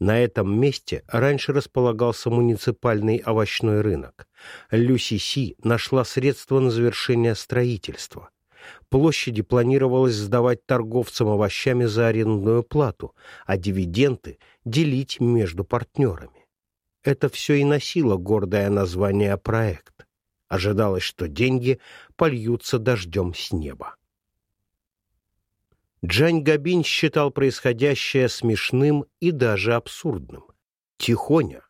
На этом месте раньше располагался муниципальный овощной рынок. Люси Си нашла средства на завершение строительства. Площади планировалось сдавать торговцам овощами за арендную плату, а дивиденды делить между партнерами. Это все и носило гордое название «проект». Ожидалось, что деньги польются дождем с неба. Джань Габинь считал происходящее смешным и даже абсурдным. Тихоня,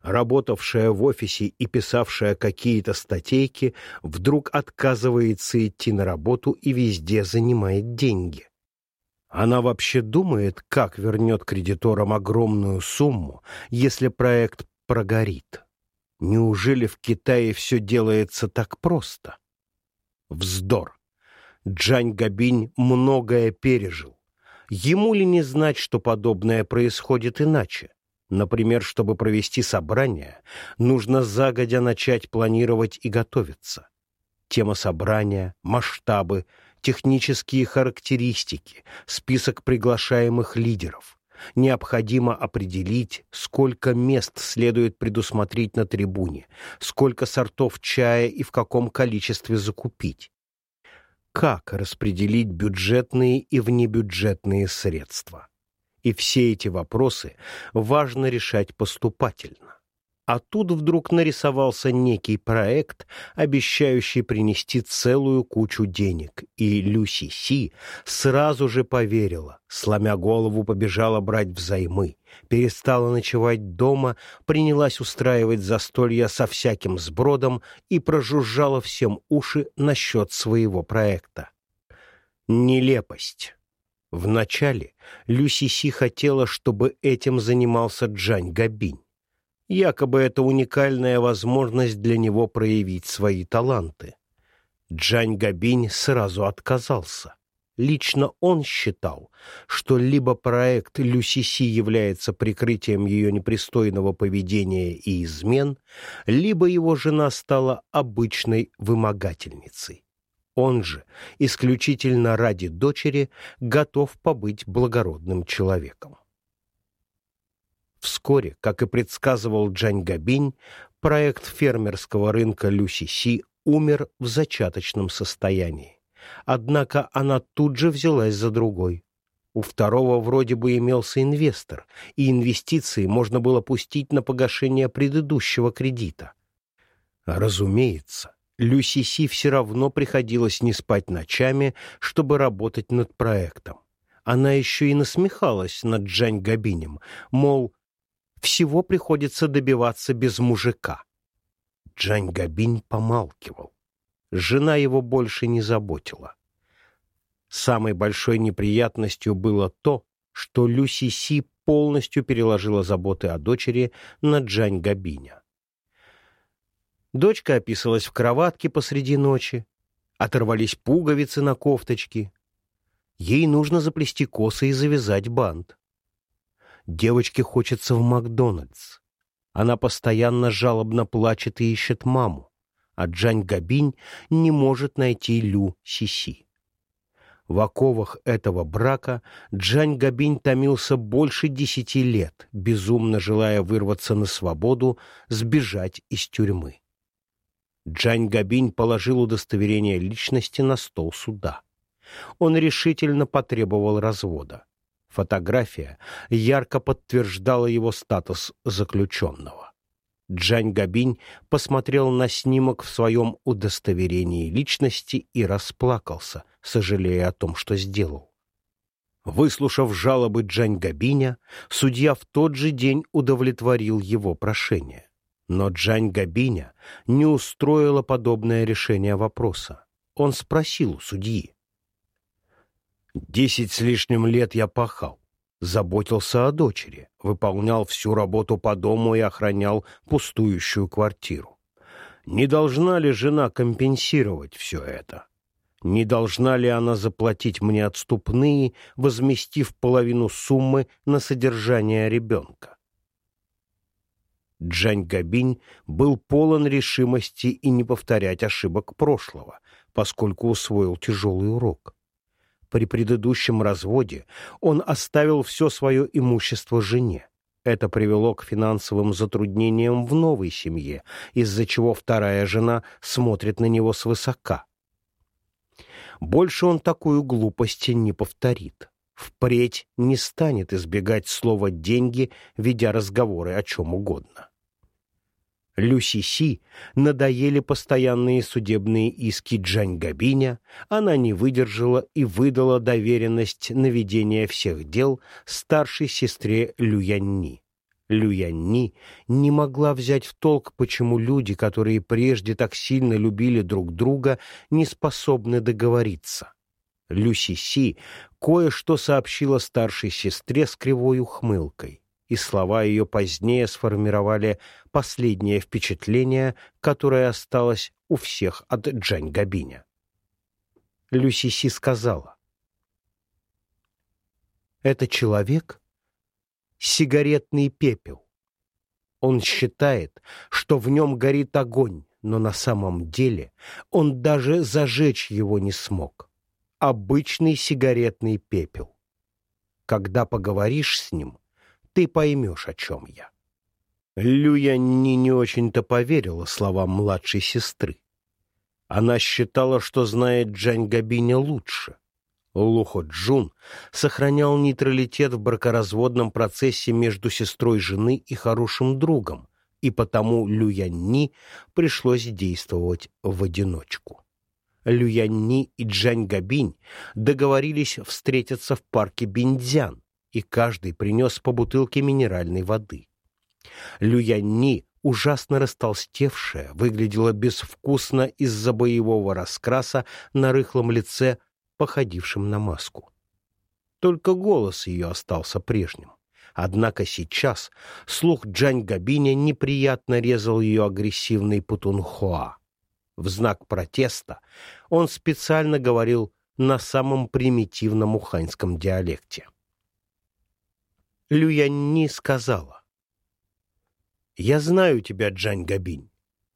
работавшая в офисе и писавшая какие-то статейки, вдруг отказывается идти на работу и везде занимает деньги. Она вообще думает, как вернет кредиторам огромную сумму, если проект прогорит. Неужели в Китае все делается так просто? Вздор. Джань Габинь многое пережил. Ему ли не знать, что подобное происходит иначе? Например, чтобы провести собрание, нужно загодя начать планировать и готовиться. Тема собрания, масштабы, технические характеристики, список приглашаемых лидеров. Необходимо определить, сколько мест следует предусмотреть на трибуне, сколько сортов чая и в каком количестве закупить. Как распределить бюджетные и внебюджетные средства? И все эти вопросы важно решать поступательно. А тут вдруг нарисовался некий проект, обещающий принести целую кучу денег, и Люси Си сразу же поверила, сломя голову побежала брать взаймы, перестала ночевать дома, принялась устраивать застолья со всяким сбродом и прожужжала всем уши насчет своего проекта. Нелепость. Вначале Люси Си хотела, чтобы этим занимался Джань Габинь. Якобы это уникальная возможность для него проявить свои таланты. Джань Габинь сразу отказался. Лично он считал, что либо проект Люсиси является прикрытием ее непристойного поведения и измен, либо его жена стала обычной вымогательницей. Он же, исключительно ради дочери, готов побыть благородным человеком. Вскоре, как и предсказывал Джань Габинь, проект фермерского рынка Люси-Си умер в зачаточном состоянии. Однако она тут же взялась за другой. У второго вроде бы имелся инвестор, и инвестиции можно было пустить на погашение предыдущего кредита. Разумеется, Люси Си все равно приходилось не спать ночами, чтобы работать над проектом. Она еще и насмехалась над Джань Габинем, мол, всего приходится добиваться без мужика. Джань Габинь помалкивал. Жена его больше не заботила. Самой большой неприятностью было то, что Люси Си полностью переложила заботы о дочери на Джань Габиня. Дочка описалась в кроватке посреди ночи, оторвались пуговицы на кофточке. Ей нужно заплести косы и завязать бант. Девочке хочется в Макдональдс. Она постоянно жалобно плачет и ищет маму, а Джань Габинь не может найти Лю Сиси. В оковах этого брака Джань Габинь томился больше десяти лет, безумно желая вырваться на свободу, сбежать из тюрьмы. Джань Габинь положил удостоверение личности на стол суда. Он решительно потребовал развода. Фотография ярко подтверждала его статус заключенного. Джань Габинь посмотрел на снимок в своем удостоверении личности и расплакался, сожалея о том, что сделал. Выслушав жалобы Джань Габиня, судья в тот же день удовлетворил его прошение. Но Джань Габиня не устроило подобное решение вопроса. Он спросил у судьи, Десять с лишним лет я пахал, заботился о дочери, выполнял всю работу по дому и охранял пустующую квартиру. Не должна ли жена компенсировать все это? Не должна ли она заплатить мне отступные, возместив половину суммы на содержание ребенка? Джань Габинь был полон решимости и не повторять ошибок прошлого, поскольку усвоил тяжелый урок. При предыдущем разводе он оставил все свое имущество жене. Это привело к финансовым затруднениям в новой семье, из-за чего вторая жена смотрит на него свысока. Больше он такую глупость не повторит. Впредь не станет избегать слова «деньги», ведя разговоры о чем угодно. Люси Си надоели постоянные судебные иски Джань Габиня, она не выдержала и выдала доверенность на ведение всех дел старшей сестре Люянни. Люянни не могла взять в толк, почему люди, которые прежде так сильно любили друг друга, не способны договориться. Люси Си кое-что сообщила старшей сестре с кривой ухмылкой и слова ее позднее сформировали последнее впечатление, которое осталось у всех от Джань Габиня. Люси Си сказала, «Это человек — сигаретный пепел. Он считает, что в нем горит огонь, но на самом деле он даже зажечь его не смог. Обычный сигаретный пепел. Когда поговоришь с ним, ты поймешь, о чем я. Люянни не очень-то поверила словам младшей сестры. Она считала, что знает Джань Габиня лучше. Лухо Джун сохранял нейтралитет в бракоразводном процессе между сестрой жены и хорошим другом, и потому Люянни пришлось действовать в одиночку. Люянни и Джань Габинь договорились встретиться в парке Биндзян, и каждый принес по бутылке минеральной воды. Люянни, ужасно растолстевшая, выглядела безвкусно из-за боевого раскраса на рыхлом лице, походившем на маску. Только голос ее остался прежним. Однако сейчас слух Джань Габиня неприятно резал ее агрессивный путунхуа. В знак протеста он специально говорил на самом примитивном уханьском диалекте. Люянни сказала, «Я знаю тебя, Джань Габинь.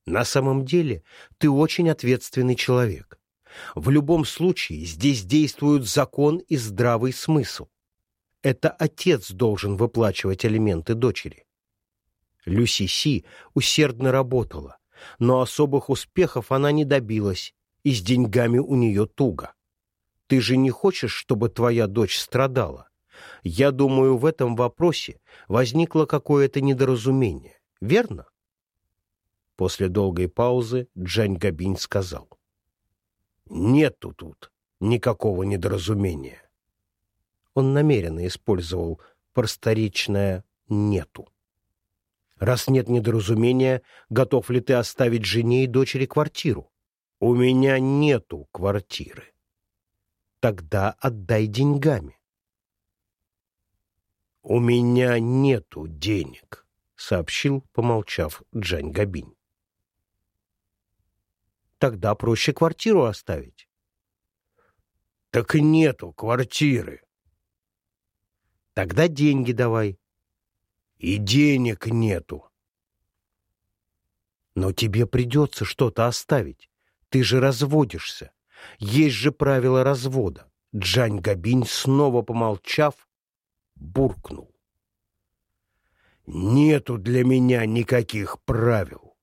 На самом деле ты очень ответственный человек. В любом случае здесь действуют закон и здравый смысл. Это отец должен выплачивать алименты дочери. Люси Си усердно работала, но особых успехов она не добилась, и с деньгами у нее туго. Ты же не хочешь, чтобы твоя дочь страдала? Я думаю, в этом вопросе возникло какое-то недоразумение, верно? После долгой паузы Джань Габинь сказал. Нету тут никакого недоразумения. Он намеренно использовал просторечное «нету». Раз нет недоразумения, готов ли ты оставить жене и дочери квартиру? У меня нету квартиры. Тогда отдай деньгами. У меня нету денег, сообщил, помолчав, Джань Габинь. Тогда проще квартиру оставить. Так и нету квартиры. Тогда деньги давай. И денег нету. Но тебе придется что-то оставить. Ты же разводишься. Есть же правила развода. Джань Габинь, снова помолчав, буркнул. Нету для меня никаких правил.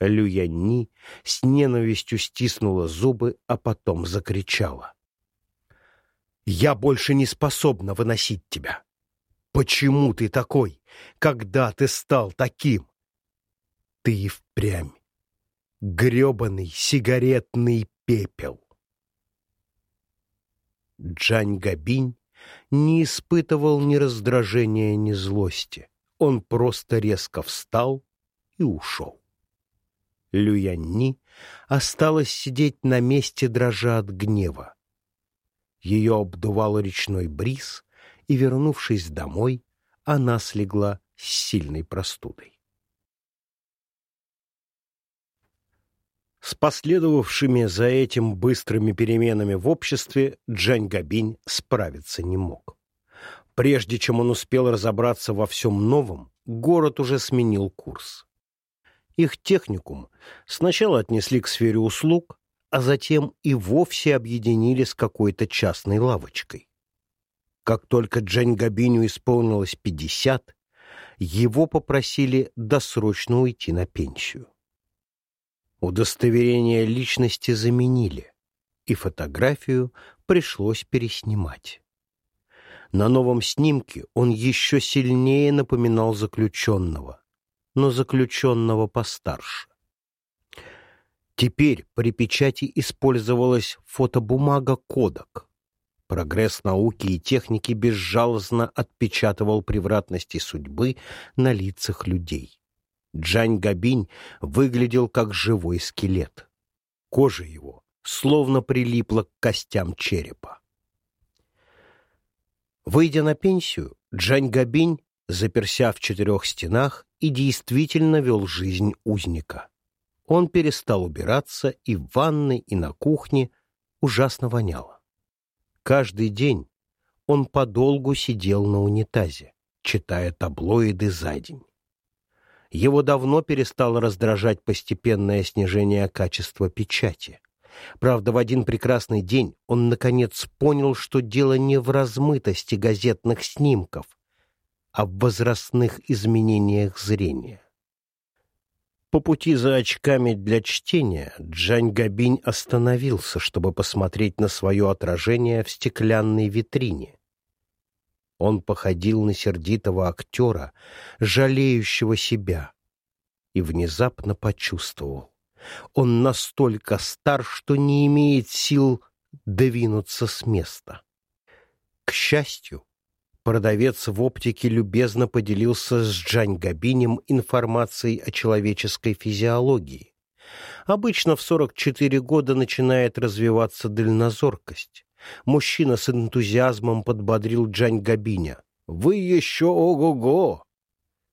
Люянни с ненавистью стиснула зубы, а потом закричала. «Я больше не способна выносить тебя. Почему ты такой? Когда ты стал таким? Ты и впрямь гребаный сигаретный пепел». Джань Габинь не испытывал ни раздражения, ни злости. Он просто резко встал и ушел. Люянни осталась сидеть на месте, дрожа от гнева. Ее обдувал речной бриз, и, вернувшись домой, она слегла с сильной простудой. С последовавшими за этим быстрыми переменами в обществе Джань Габинь справиться не мог. Прежде чем он успел разобраться во всем новом, город уже сменил курс. Их техникум сначала отнесли к сфере услуг, а затем и вовсе объединили с какой-то частной лавочкой. Как только Джань Габиню исполнилось пятьдесят, его попросили досрочно уйти на пенсию. Удостоверение личности заменили, и фотографию пришлось переснимать. На новом снимке он еще сильнее напоминал заключенного, но заключенного постарше. Теперь при печати использовалась фотобумага «Кодек». Прогресс науки и техники безжалостно отпечатывал превратности судьбы на лицах людей. Джань Габинь выглядел как живой скелет. Кожа его словно прилипла к костям черепа. Выйдя на пенсию, Джань Габинь, заперся в четырех стенах, и действительно вел жизнь узника. Он перестал убираться, и в ванной, и на кухне ужасно воняло. Каждый день он подолгу сидел на унитазе, читая таблоиды за день. Его давно перестало раздражать постепенное снижение качества печати. Правда, в один прекрасный день он, наконец, понял, что дело не в размытости газетных снимков, а в возрастных изменениях зрения. По пути за очками для чтения Джань Габинь остановился, чтобы посмотреть на свое отражение в стеклянной витрине. Он походил на сердитого актера, жалеющего себя, и внезапно почувствовал. Он настолько стар, что не имеет сил двинуться с места. К счастью, продавец в оптике любезно поделился с Джань Габинем информацией о человеческой физиологии. Обычно в 44 года начинает развиваться дальнозоркость. Мужчина с энтузиазмом подбодрил Джань Габиня. «Вы еще ого-го!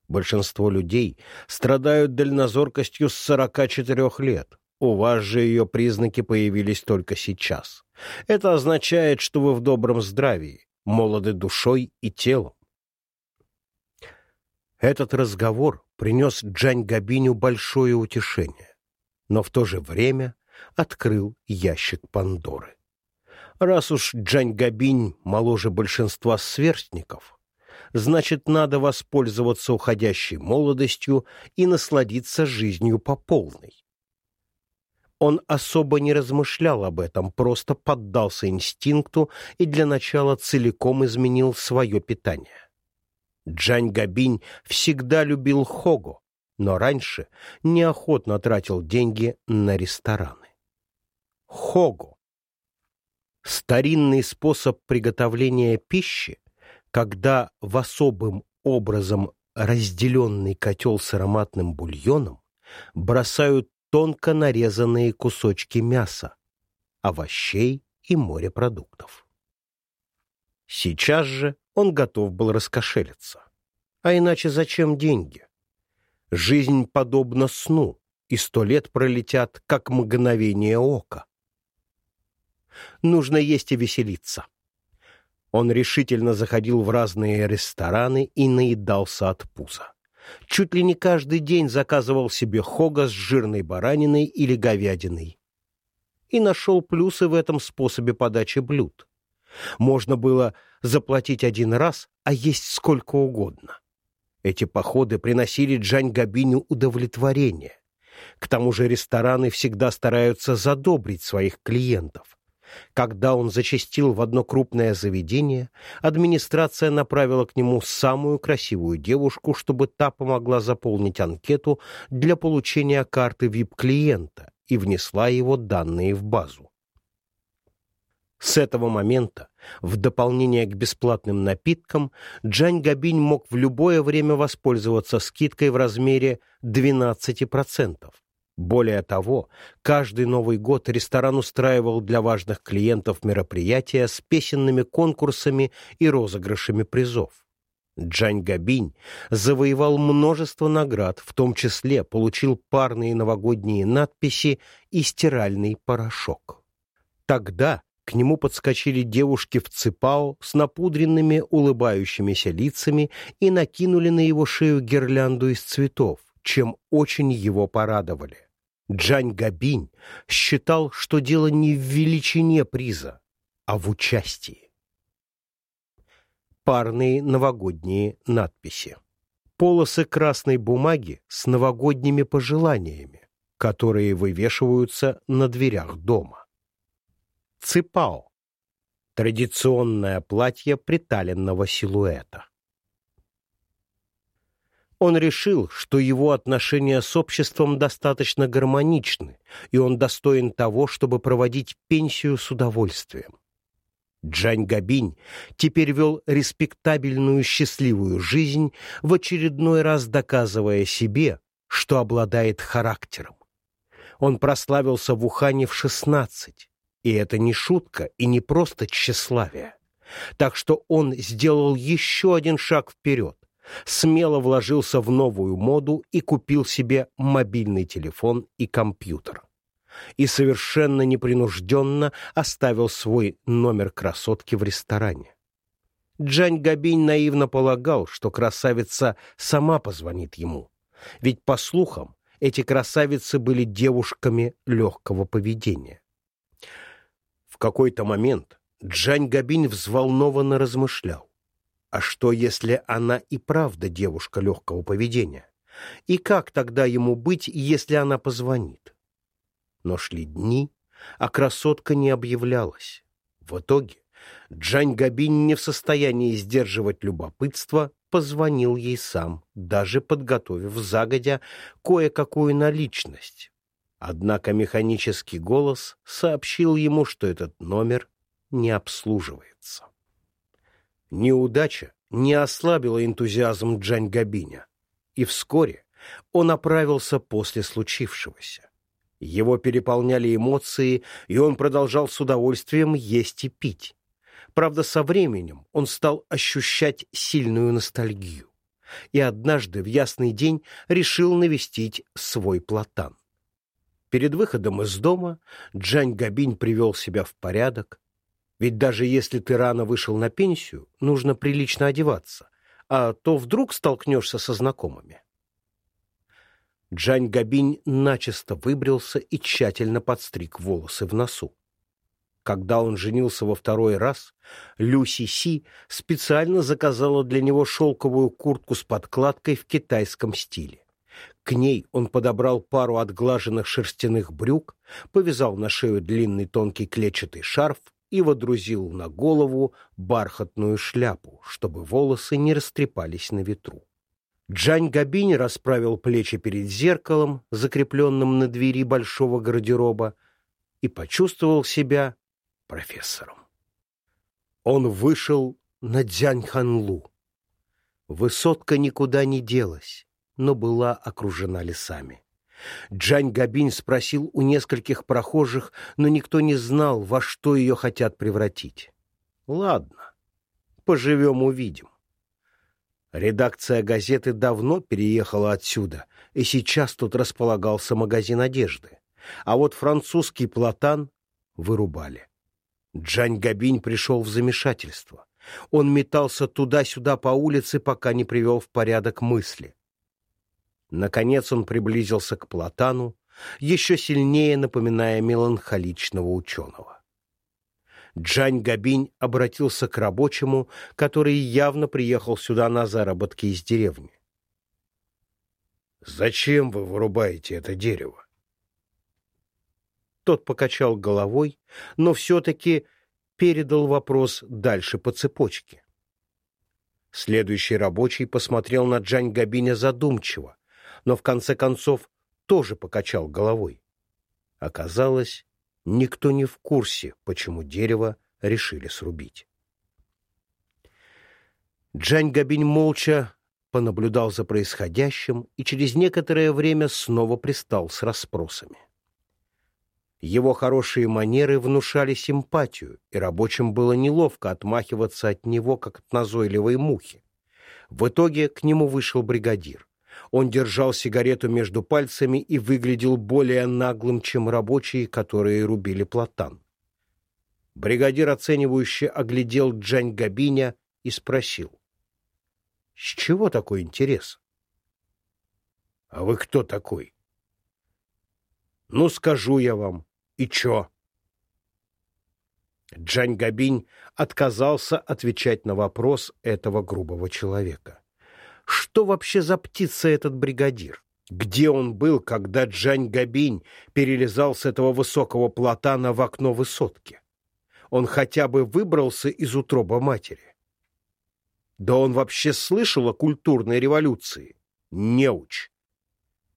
Большинство людей страдают дальнозоркостью с 44 лет. У вас же ее признаки появились только сейчас. Это означает, что вы в добром здравии, молоды душой и телом. Этот разговор принес Джань Габиню большое утешение, но в то же время открыл ящик Пандоры. Раз уж Джань Габинь моложе большинства сверстников, значит, надо воспользоваться уходящей молодостью и насладиться жизнью по полной. Он особо не размышлял об этом, просто поддался инстинкту и для начала целиком изменил свое питание. Джань Габинь всегда любил хого, но раньше неохотно тратил деньги на рестораны. Хого — старинный способ приготовления пищи, когда в особым образом разделенный котел с ароматным бульоном бросают тонко нарезанные кусочки мяса, овощей и морепродуктов. Сейчас же он готов был раскошелиться. А иначе зачем деньги? Жизнь подобна сну, и сто лет пролетят, как мгновение ока. Нужно есть и веселиться. Он решительно заходил в разные рестораны и наедался от пуза. Чуть ли не каждый день заказывал себе хога с жирной бараниной или говядиной. И нашел плюсы в этом способе подачи блюд. Можно было заплатить один раз, а есть сколько угодно. Эти походы приносили Джань Габиню удовлетворение. К тому же рестораны всегда стараются задобрить своих клиентов. Когда он зачастил в одно крупное заведение, администрация направила к нему самую красивую девушку, чтобы та помогла заполнить анкету для получения карты VIP-клиента и внесла его данные в базу. С этого момента, в дополнение к бесплатным напиткам, Джань Габинь мог в любое время воспользоваться скидкой в размере 12%. Более того, каждый Новый год ресторан устраивал для важных клиентов мероприятия с песенными конкурсами и розыгрышами призов. Джань Габинь завоевал множество наград, в том числе получил парные новогодние надписи и стиральный порошок. Тогда к нему подскочили девушки в ципао с напудренными улыбающимися лицами и накинули на его шею гирлянду из цветов, чем очень его порадовали. Джань Габинь считал, что дело не в величине приза, а в участии. Парные новогодние надписи. Полосы красной бумаги с новогодними пожеланиями, которые вывешиваются на дверях дома. Ципао. Традиционное платье приталенного силуэта он решил, что его отношения с обществом достаточно гармоничны, и он достоин того, чтобы проводить пенсию с удовольствием. Джань Габинь теперь вел респектабельную счастливую жизнь, в очередной раз доказывая себе, что обладает характером. Он прославился в Ухане в шестнадцать, и это не шутка и не просто тщеславие. Так что он сделал еще один шаг вперед смело вложился в новую моду и купил себе мобильный телефон и компьютер. И совершенно непринужденно оставил свой номер красотки в ресторане. Джань Габинь наивно полагал, что красавица сама позвонит ему. Ведь, по слухам, эти красавицы были девушками легкого поведения. В какой-то момент Джань Габинь взволнованно размышлял. А что, если она и правда девушка легкого поведения? И как тогда ему быть, если она позвонит? Но шли дни, а красотка не объявлялась. В итоге Джань Габинь не в состоянии сдерживать любопытство, позвонил ей сам, даже подготовив загодя кое-какую наличность. Однако механический голос сообщил ему, что этот номер не обслуживается. Неудача не ослабила энтузиазм Джань Габиня, и вскоре он оправился после случившегося. Его переполняли эмоции, и он продолжал с удовольствием есть и пить. Правда, со временем он стал ощущать сильную ностальгию. И однажды в ясный день решил навестить свой платан. Перед выходом из дома Джань Габинь привел себя в порядок. Ведь даже если ты рано вышел на пенсию, нужно прилично одеваться, а то вдруг столкнешься со знакомыми. Джань Габинь начисто выбрился и тщательно подстриг волосы в носу. Когда он женился во второй раз, Люси Си специально заказала для него шелковую куртку с подкладкой в китайском стиле. К ней он подобрал пару отглаженных шерстяных брюк, повязал на шею длинный тонкий клетчатый шарф и водрузил на голову бархатную шляпу, чтобы волосы не растрепались на ветру. Джань Габинь расправил плечи перед зеркалом, закрепленным на двери большого гардероба, и почувствовал себя профессором. Он вышел на Дзяньханлу. Высотка никуда не делась но была окружена лесами. Джань Габинь спросил у нескольких прохожих, но никто не знал, во что ее хотят превратить. Ладно, поживем увидим. Редакция газеты давно переехала отсюда, и сейчас тут располагался магазин одежды. А вот французский платан вырубали. Джань Габинь пришел в замешательство. Он метался туда-сюда по улице, пока не привел в порядок мысли. Наконец он приблизился к Платану, еще сильнее напоминая меланхоличного ученого. Джань Габинь обратился к рабочему, который явно приехал сюда на заработки из деревни. «Зачем вы вырубаете это дерево?» Тот покачал головой, но все-таки передал вопрос дальше по цепочке. Следующий рабочий посмотрел на Джань Габиня задумчиво, но в конце концов тоже покачал головой. Оказалось, никто не в курсе, почему дерево решили срубить. Джань Габинь молча понаблюдал за происходящим и через некоторое время снова пристал с расспросами. Его хорошие манеры внушали симпатию, и рабочим было неловко отмахиваться от него, как от назойливой мухи. В итоге к нему вышел бригадир. Он держал сигарету между пальцами и выглядел более наглым, чем рабочие, которые рубили платан. Бригадир оценивающе оглядел Джань Габиня и спросил. — С чего такой интерес? — А вы кто такой? — Ну, скажу я вам. И чё? Джань Габинь отказался отвечать на вопрос этого грубого человека. Что вообще за птица этот бригадир? Где он был, когда Джань Габинь перелезал с этого высокого платана в окно высотки? Он хотя бы выбрался из утроба матери. Да он вообще слышал о культурной революции? Неуч.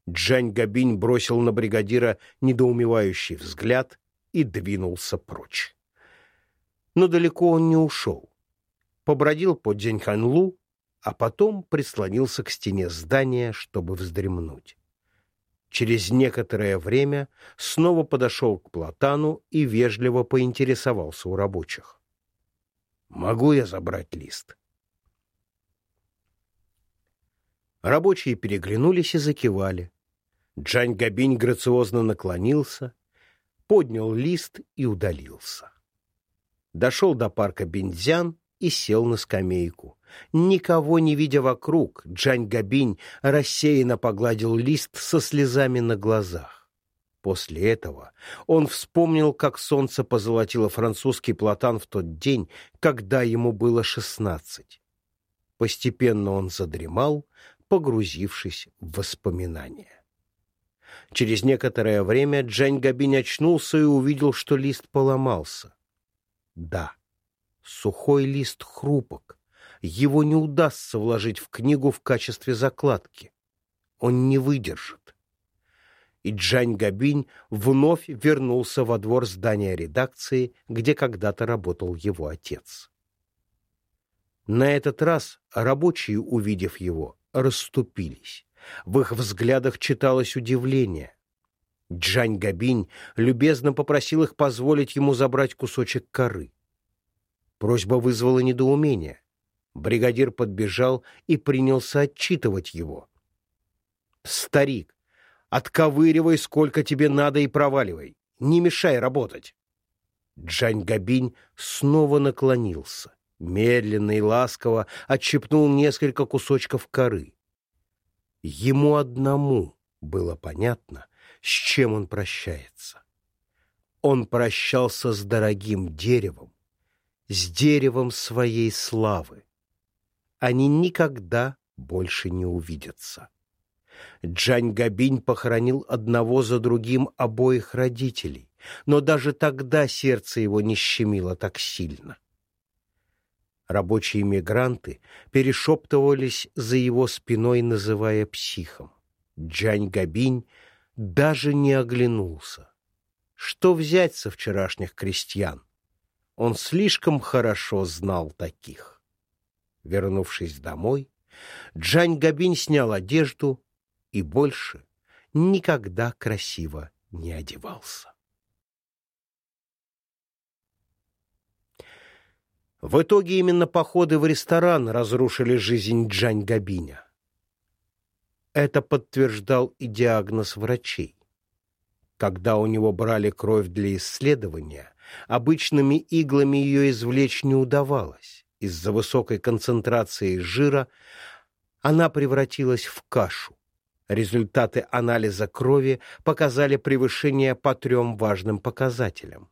Джань Габинь бросил на бригадира недоумевающий взгляд и двинулся прочь. Но далеко он не ушел. Побродил по Дзяньханлу, а потом прислонился к стене здания, чтобы вздремнуть. Через некоторое время снова подошел к Платану и вежливо поинтересовался у рабочих. «Могу я забрать лист?» Рабочие переглянулись и закивали. Джань Габинь грациозно наклонился, поднял лист и удалился. Дошел до парка Бензян и сел на скамейку. Никого не видя вокруг, Джань Габинь рассеянно погладил лист со слезами на глазах. После этого он вспомнил, как солнце позолотило французский платан в тот день, когда ему было шестнадцать. Постепенно он задремал, погрузившись в воспоминания. Через некоторое время Джань Габинь очнулся и увидел, что лист поломался. Да, сухой лист хрупок. Его не удастся вложить в книгу в качестве закладки. Он не выдержит. И Джань Габинь вновь вернулся во двор здания редакции, где когда-то работал его отец. На этот раз рабочие, увидев его, расступились. В их взглядах читалось удивление. Джань Габинь любезно попросил их позволить ему забрать кусочек коры. Просьба вызвала недоумение. Бригадир подбежал и принялся отчитывать его. «Старик, отковыривай, сколько тебе надо, и проваливай. Не мешай работать!» Джань Габинь снова наклонился, медленно и ласково отщипнул несколько кусочков коры. Ему одному было понятно, с чем он прощается. Он прощался с дорогим деревом, с деревом своей славы. Они никогда больше не увидятся. Джань Габинь похоронил одного за другим обоих родителей, но даже тогда сердце его не щемило так сильно. Рабочие мигранты перешептывались за его спиной, называя психом. Джань Габинь даже не оглянулся. Что взять со вчерашних крестьян? Он слишком хорошо знал таких. Вернувшись домой, Джань Габинь снял одежду и больше никогда красиво не одевался. В итоге именно походы в ресторан разрушили жизнь Джань Габиня. Это подтверждал и диагноз врачей. Когда у него брали кровь для исследования, обычными иглами ее извлечь не удавалось. Из-за высокой концентрации жира она превратилась в кашу. Результаты анализа крови показали превышение по трем важным показателям.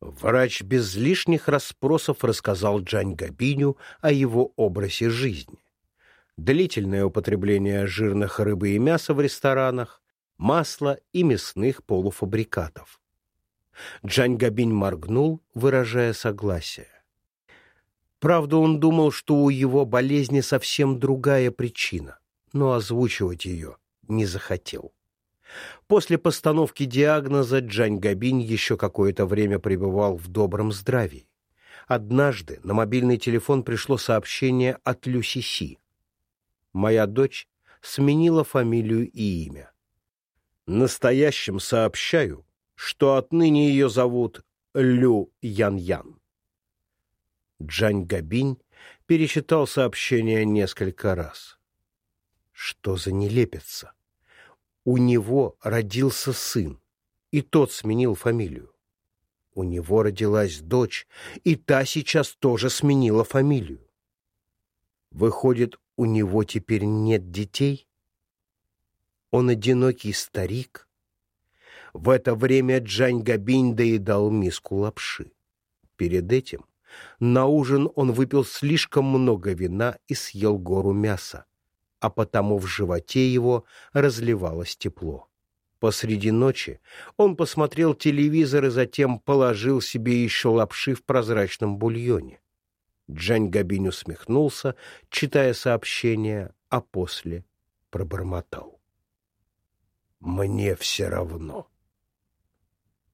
Врач без лишних расспросов рассказал Джань Габиню о его образе жизни. Длительное употребление жирных рыбы и мяса в ресторанах, масла и мясных полуфабрикатов. Джань Габинь моргнул, выражая согласие. Правда, он думал, что у его болезни совсем другая причина, но озвучивать ее не захотел. После постановки диагноза Джань Габинь еще какое-то время пребывал в добром здравии. Однажды на мобильный телефон пришло сообщение от Люси Си. «Моя дочь сменила фамилию и имя. Настоящим сообщаю, что отныне ее зовут Лю Ян-Ян». Джань Габинь пересчитал сообщение несколько раз. Что за нелепица? У него родился сын, и тот сменил фамилию. У него родилась дочь, и та сейчас тоже сменила фамилию. Выходит, у него теперь нет детей? Он одинокий старик? В это время Джань Габинь доедал миску лапши. Перед этим на ужин он выпил слишком много вина и съел гору мяса а потому в животе его разливалось тепло. Посреди ночи он посмотрел телевизор и затем положил себе еще лапши в прозрачном бульоне. Джань Габинь усмехнулся, читая сообщение, а после пробормотал. «Мне все равно».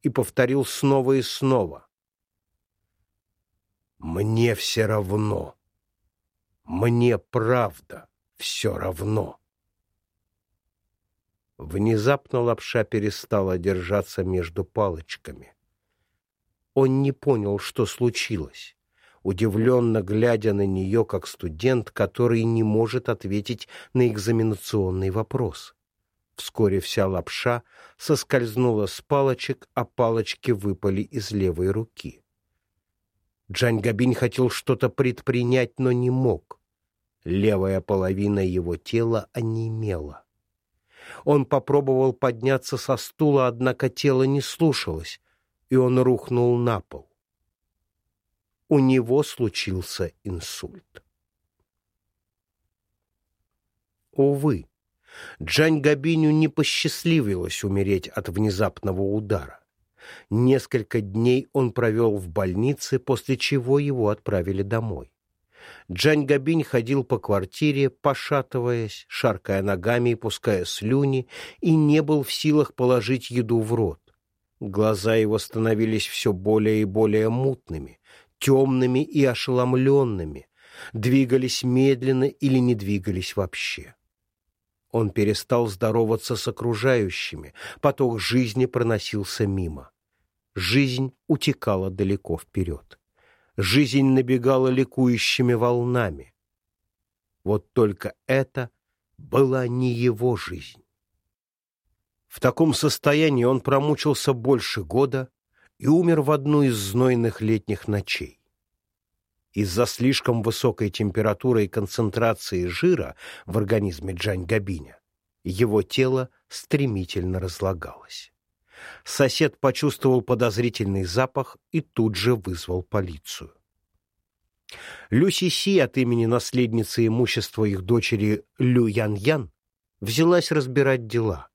И повторил снова и снова. «Мне все равно. Мне правда» все равно. Внезапно лапша перестала держаться между палочками. Он не понял, что случилось, удивленно глядя на нее, как студент, который не может ответить на экзаменационный вопрос. Вскоре вся лапша соскользнула с палочек, а палочки выпали из левой руки. Джань Габинь хотел что-то предпринять, но не мог. Левая половина его тела онемела. Он попробовал подняться со стула, однако тело не слушалось, и он рухнул на пол. У него случился инсульт. Увы, Джань Габиню не посчастливилось умереть от внезапного удара. Несколько дней он провел в больнице, после чего его отправили домой. Джань Габинь ходил по квартире, пошатываясь, шаркая ногами и пуская слюни, и не был в силах положить еду в рот. Глаза его становились все более и более мутными, темными и ошеломленными, двигались медленно или не двигались вообще. Он перестал здороваться с окружающими, поток жизни проносился мимо. Жизнь утекала далеко вперед. Жизнь набегала ликующими волнами. Вот только это была не его жизнь. В таком состоянии он промучился больше года и умер в одну из знойных летних ночей. Из-за слишком высокой температуры и концентрации жира в организме Джань Габиня его тело стремительно разлагалось. Сосед почувствовал подозрительный запах и тут же вызвал полицию. Люси Си от имени наследницы имущества их дочери Лю Ян Ян взялась разбирать дела.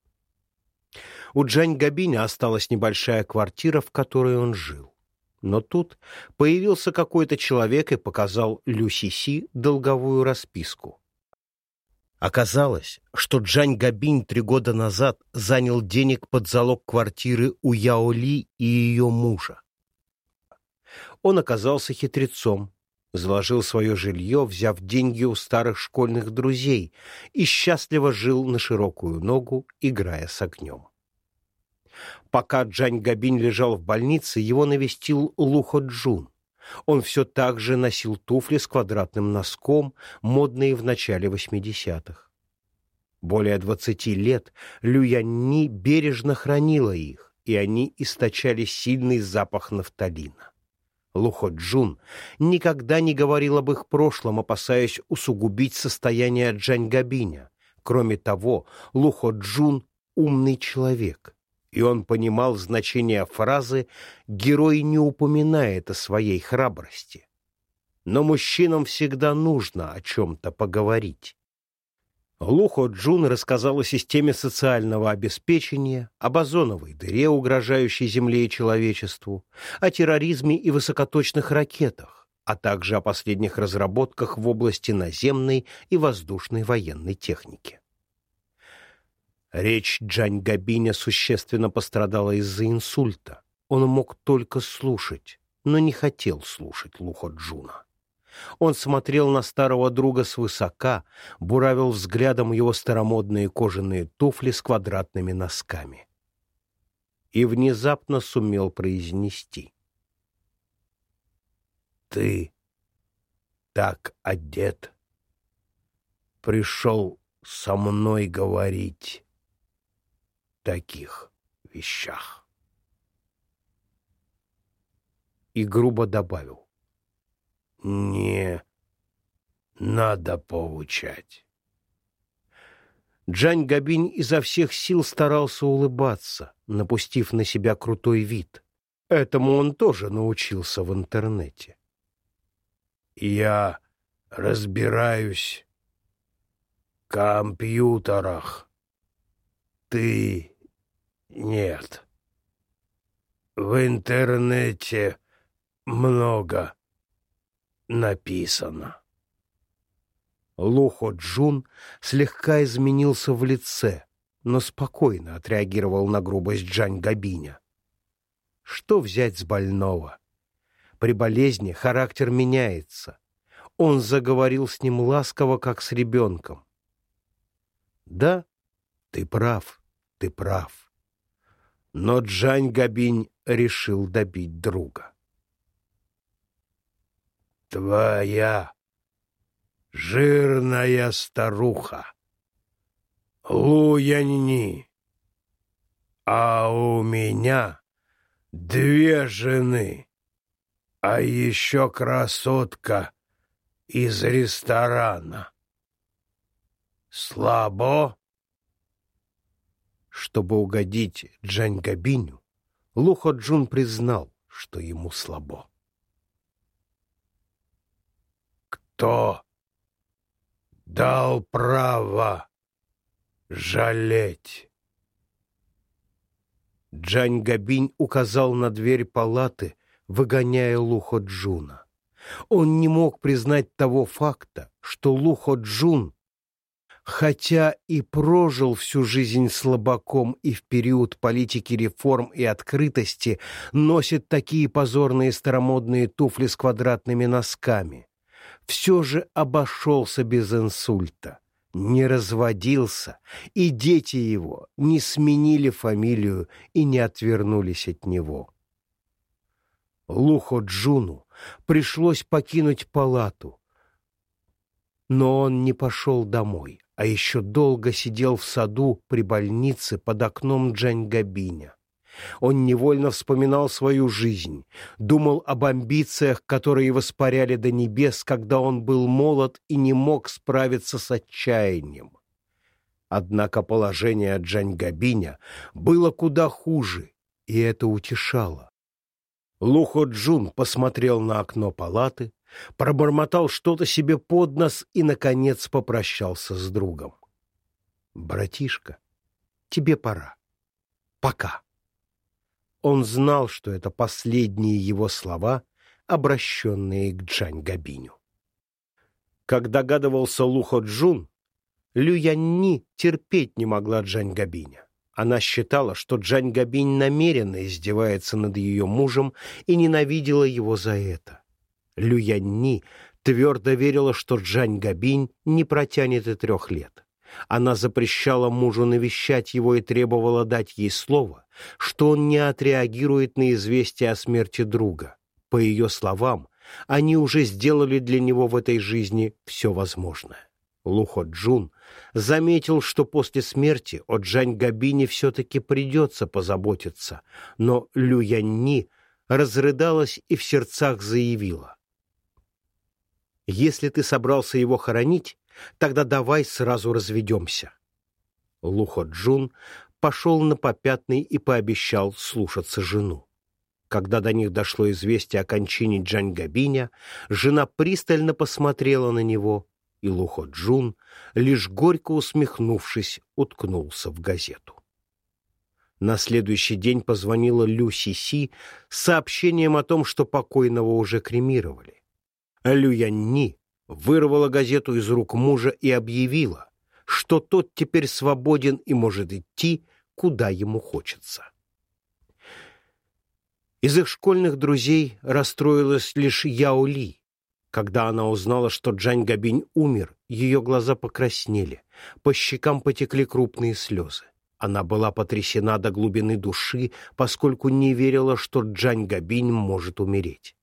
У Джань Габиня осталась небольшая квартира, в которой он жил. Но тут появился какой-то человек и показал Люси Си долговую расписку. Оказалось, что Джань Габинь три года назад занял денег под залог квартиры у Яо Ли и ее мужа. Он оказался хитрецом, заложил свое жилье, взяв деньги у старых школьных друзей, и счастливо жил на широкую ногу, играя с огнем. Пока Джань Габинь лежал в больнице, его навестил Лухо Джун. Он все так же носил туфли с квадратным носком, модные в начале 80-х. Более двадцати лет Люянни бережно хранила их, и они источали сильный запах нафталина. Лухо Джун никогда не говорил об их прошлом, опасаясь усугубить состояние Джань Габиня. Кроме того, Лухо Джун — умный человек — и он понимал значение фразы «герой не упоминает о своей храбрости». Но мужчинам всегда нужно о чем-то поговорить. Лухо Джун рассказал о системе социального обеспечения, об озоновой дыре, угрожающей Земле и человечеству, о терроризме и высокоточных ракетах, а также о последних разработках в области наземной и воздушной военной техники. Речь Джань Габиня существенно пострадала из-за инсульта. Он мог только слушать, но не хотел слушать Лухо Джуна. Он смотрел на старого друга свысока, буравил взглядом его старомодные кожаные туфли с квадратными носками. И внезапно сумел произнести. «Ты так одет, пришел со мной говорить» таких вещах. И грубо добавил. Не надо получать. Джань Габинь изо всех сил старался улыбаться, напустив на себя крутой вид. Этому он тоже научился в интернете. «Я разбираюсь в компьютерах. Ты нет. В интернете много написано. Лухо Джун слегка изменился в лице, но спокойно отреагировал на грубость Джань Габиня. Что взять с больного? При болезни характер меняется. Он заговорил с ним ласково, как с ребенком. Да, ты прав, ты прав но Джань Габинь решил добить друга. «Твоя жирная старуха, Луяньни, а у меня две жены, а еще красотка из ресторана. Слабо?» Чтобы угодить Джань Габиню, Лухо Джун признал, что ему слабо. «Кто дал право жалеть?» Джань Габинь указал на дверь палаты, выгоняя Лухо Джуна. Он не мог признать того факта, что Лухо Джун, хотя и прожил всю жизнь слабаком и в период политики реформ и открытости, носит такие позорные старомодные туфли с квадратными носками, все же обошелся без инсульта не разводился, и дети его не сменили фамилию и не отвернулись от него. Лухо Джуну пришлось покинуть палату, но он не пошел домой, а еще долго сидел в саду при больнице под окном Джаньгабиня. Он невольно вспоминал свою жизнь, думал об амбициях, которые воспаряли до небес, когда он был молод и не мог справиться с отчаянием. Однако положение Джаньгабиня было куда хуже, и это утешало. Лухо Джун посмотрел на окно палаты, пробормотал что-то себе под нос и, наконец, попрощался с другом. «Братишка, тебе пора. Пока». Он знал, что это последние его слова, обращенные к Джань Габиню. Как догадывался Лухо Джун, Лю терпеть не могла Джань Габиня. Она считала, что Джань Габинь намеренно издевается над ее мужем и ненавидела его за это. Лю Янни твердо верила, что Джань Габинь не протянет и трех лет. Она запрещала мужу навещать его и требовала дать ей слово, что он не отреагирует на известие о смерти друга. По ее словам, они уже сделали для него в этой жизни все возможное. Лухо Джун заметил, что после смерти о Джань Габине все-таки придется позаботиться, но Лю Янни разрыдалась и в сердцах заявила. «Если ты собрался его хоронить, Тогда давай сразу разведемся. Лухо Джун пошел на попятный и пообещал слушаться жену. Когда до них дошло известие о кончине Джань Габиня, жена пристально посмотрела на него, и Лухо Джун, лишь горько усмехнувшись, уткнулся в газету. На следующий день позвонила Лю Си Си с сообщением о том, что покойного уже кремировали. Лю Янни вырвала газету из рук мужа и объявила, что тот теперь свободен и может идти, куда ему хочется. Из их школьных друзей расстроилась лишь Яо Ли. Когда она узнала, что Джань Габинь умер, ее глаза покраснели, по щекам потекли крупные слезы. Она была потрясена до глубины души, поскольку не верила, что Джань Габинь может умереть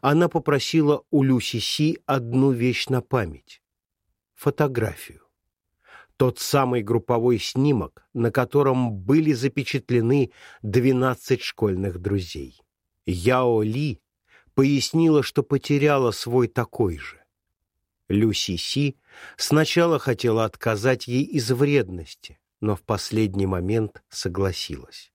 она попросила у Люси Си одну вещь на память — фотографию. Тот самый групповой снимок, на котором были запечатлены 12 школьных друзей. Яо Ли пояснила, что потеряла свой такой же. Люси Си сначала хотела отказать ей из вредности, но в последний момент согласилась.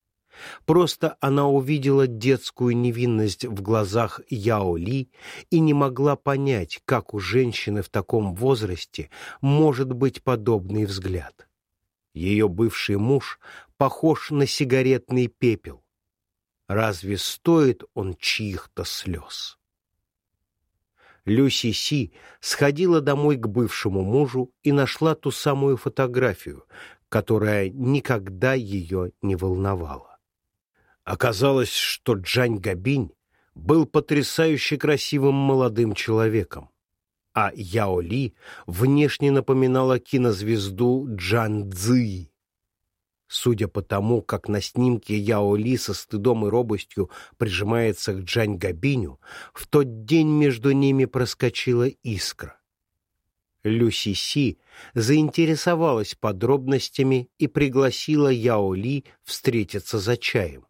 Просто она увидела детскую невинность в глазах Яо Ли и не могла понять, как у женщины в таком возрасте может быть подобный взгляд. Ее бывший муж похож на сигаретный пепел. Разве стоит он чьих-то слез? Люси Си сходила домой к бывшему мужу и нашла ту самую фотографию, которая никогда ее не волновала. Оказалось, что Джань Габинь был потрясающе красивым молодым человеком, а Яо Ли внешне напоминала кинозвезду Джан Цзи. Судя по тому, как на снимке Яо Ли со стыдом и робостью прижимается к Джань Габиню, в тот день между ними проскочила искра. Люси Си заинтересовалась подробностями и пригласила Яо Ли встретиться за чаем.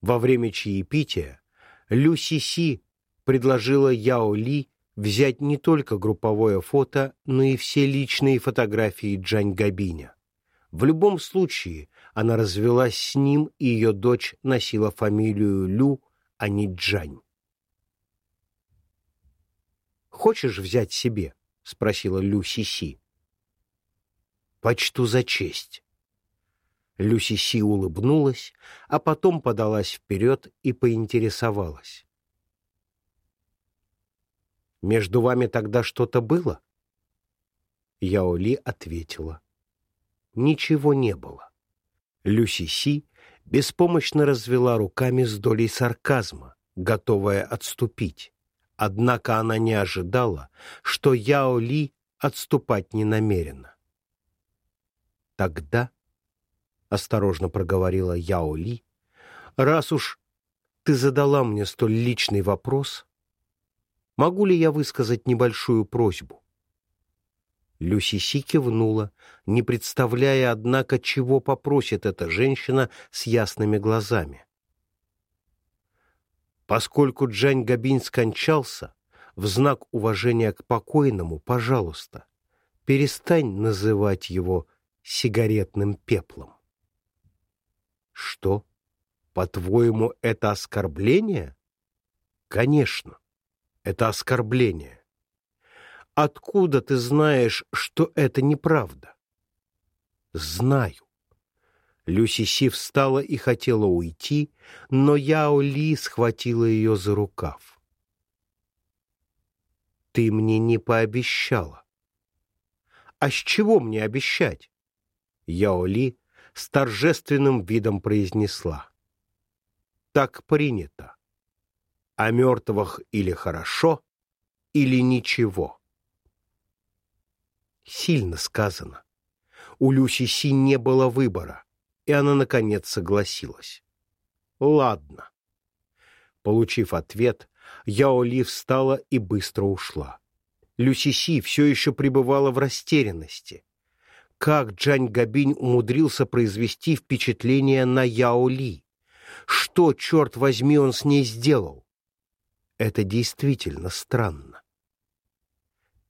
Во время чаепития Люси Си предложила Яо Ли взять не только групповое фото, но и все личные фотографии Джань Габиня. В любом случае, она развелась с ним, и ее дочь носила фамилию Лю, а не Джань. «Хочешь взять себе?» — спросила Лю Сиси. «Почту за честь». Лю Сиси улыбнулась, а потом подалась вперед и поинтересовалась. «Между вами тогда что-то было?» Яо Ли ответила. Ничего не было. Люси Си беспомощно развела руками с долей сарказма, готовая отступить. Однако она не ожидала, что Яо Ли отступать не намерена. «Тогда», — осторожно проговорила Яо Ли, — «раз уж ты задала мне столь личный вопрос, могу ли я высказать небольшую просьбу?» Люси Си кивнула, не представляя, однако, чего попросит эта женщина с ясными глазами. Поскольку Джань Габинь скончался, в знак уважения к покойному, пожалуйста, перестань называть его сигаретным пеплом. Что? По-твоему, это оскорбление? Конечно, это оскорбление. Откуда ты знаешь, что это неправда? Знаю. Люси Си встала и хотела уйти, но Яо Ли схватила ее за рукав. Ты мне не пообещала. А с чего мне обещать? Яо Ли с торжественным видом произнесла. Так принято. О мертвых или хорошо, или ничего. Сильно сказано. У Люси Си не было выбора, и она, наконец, согласилась. «Ладно». Получив ответ, Яо встала и быстро ушла. Люси Си все еще пребывала в растерянности. Как Джань Габинь умудрился произвести впечатление на Яо Ли? Что, черт возьми, он с ней сделал? Это действительно странно.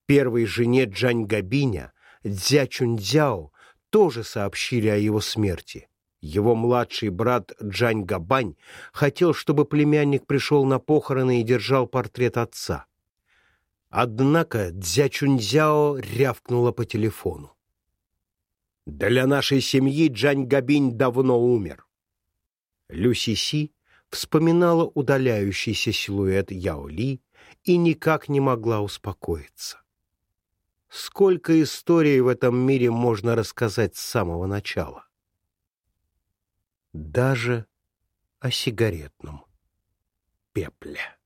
Первой жене Джань Габиня, Дзя Чунцзяо, тоже сообщили о его смерти. Его младший брат Джань Габань хотел, чтобы племянник пришел на похороны и держал портрет отца. Однако Дзя Чунцзяо рявкнула по телефону. «Для нашей семьи Джань Габинь давно умер». Люси Си вспоминала удаляющийся силуэт Яо и никак не могла успокоиться. Сколько историй в этом мире можно рассказать с самого начала? Даже о сигаретном пепле.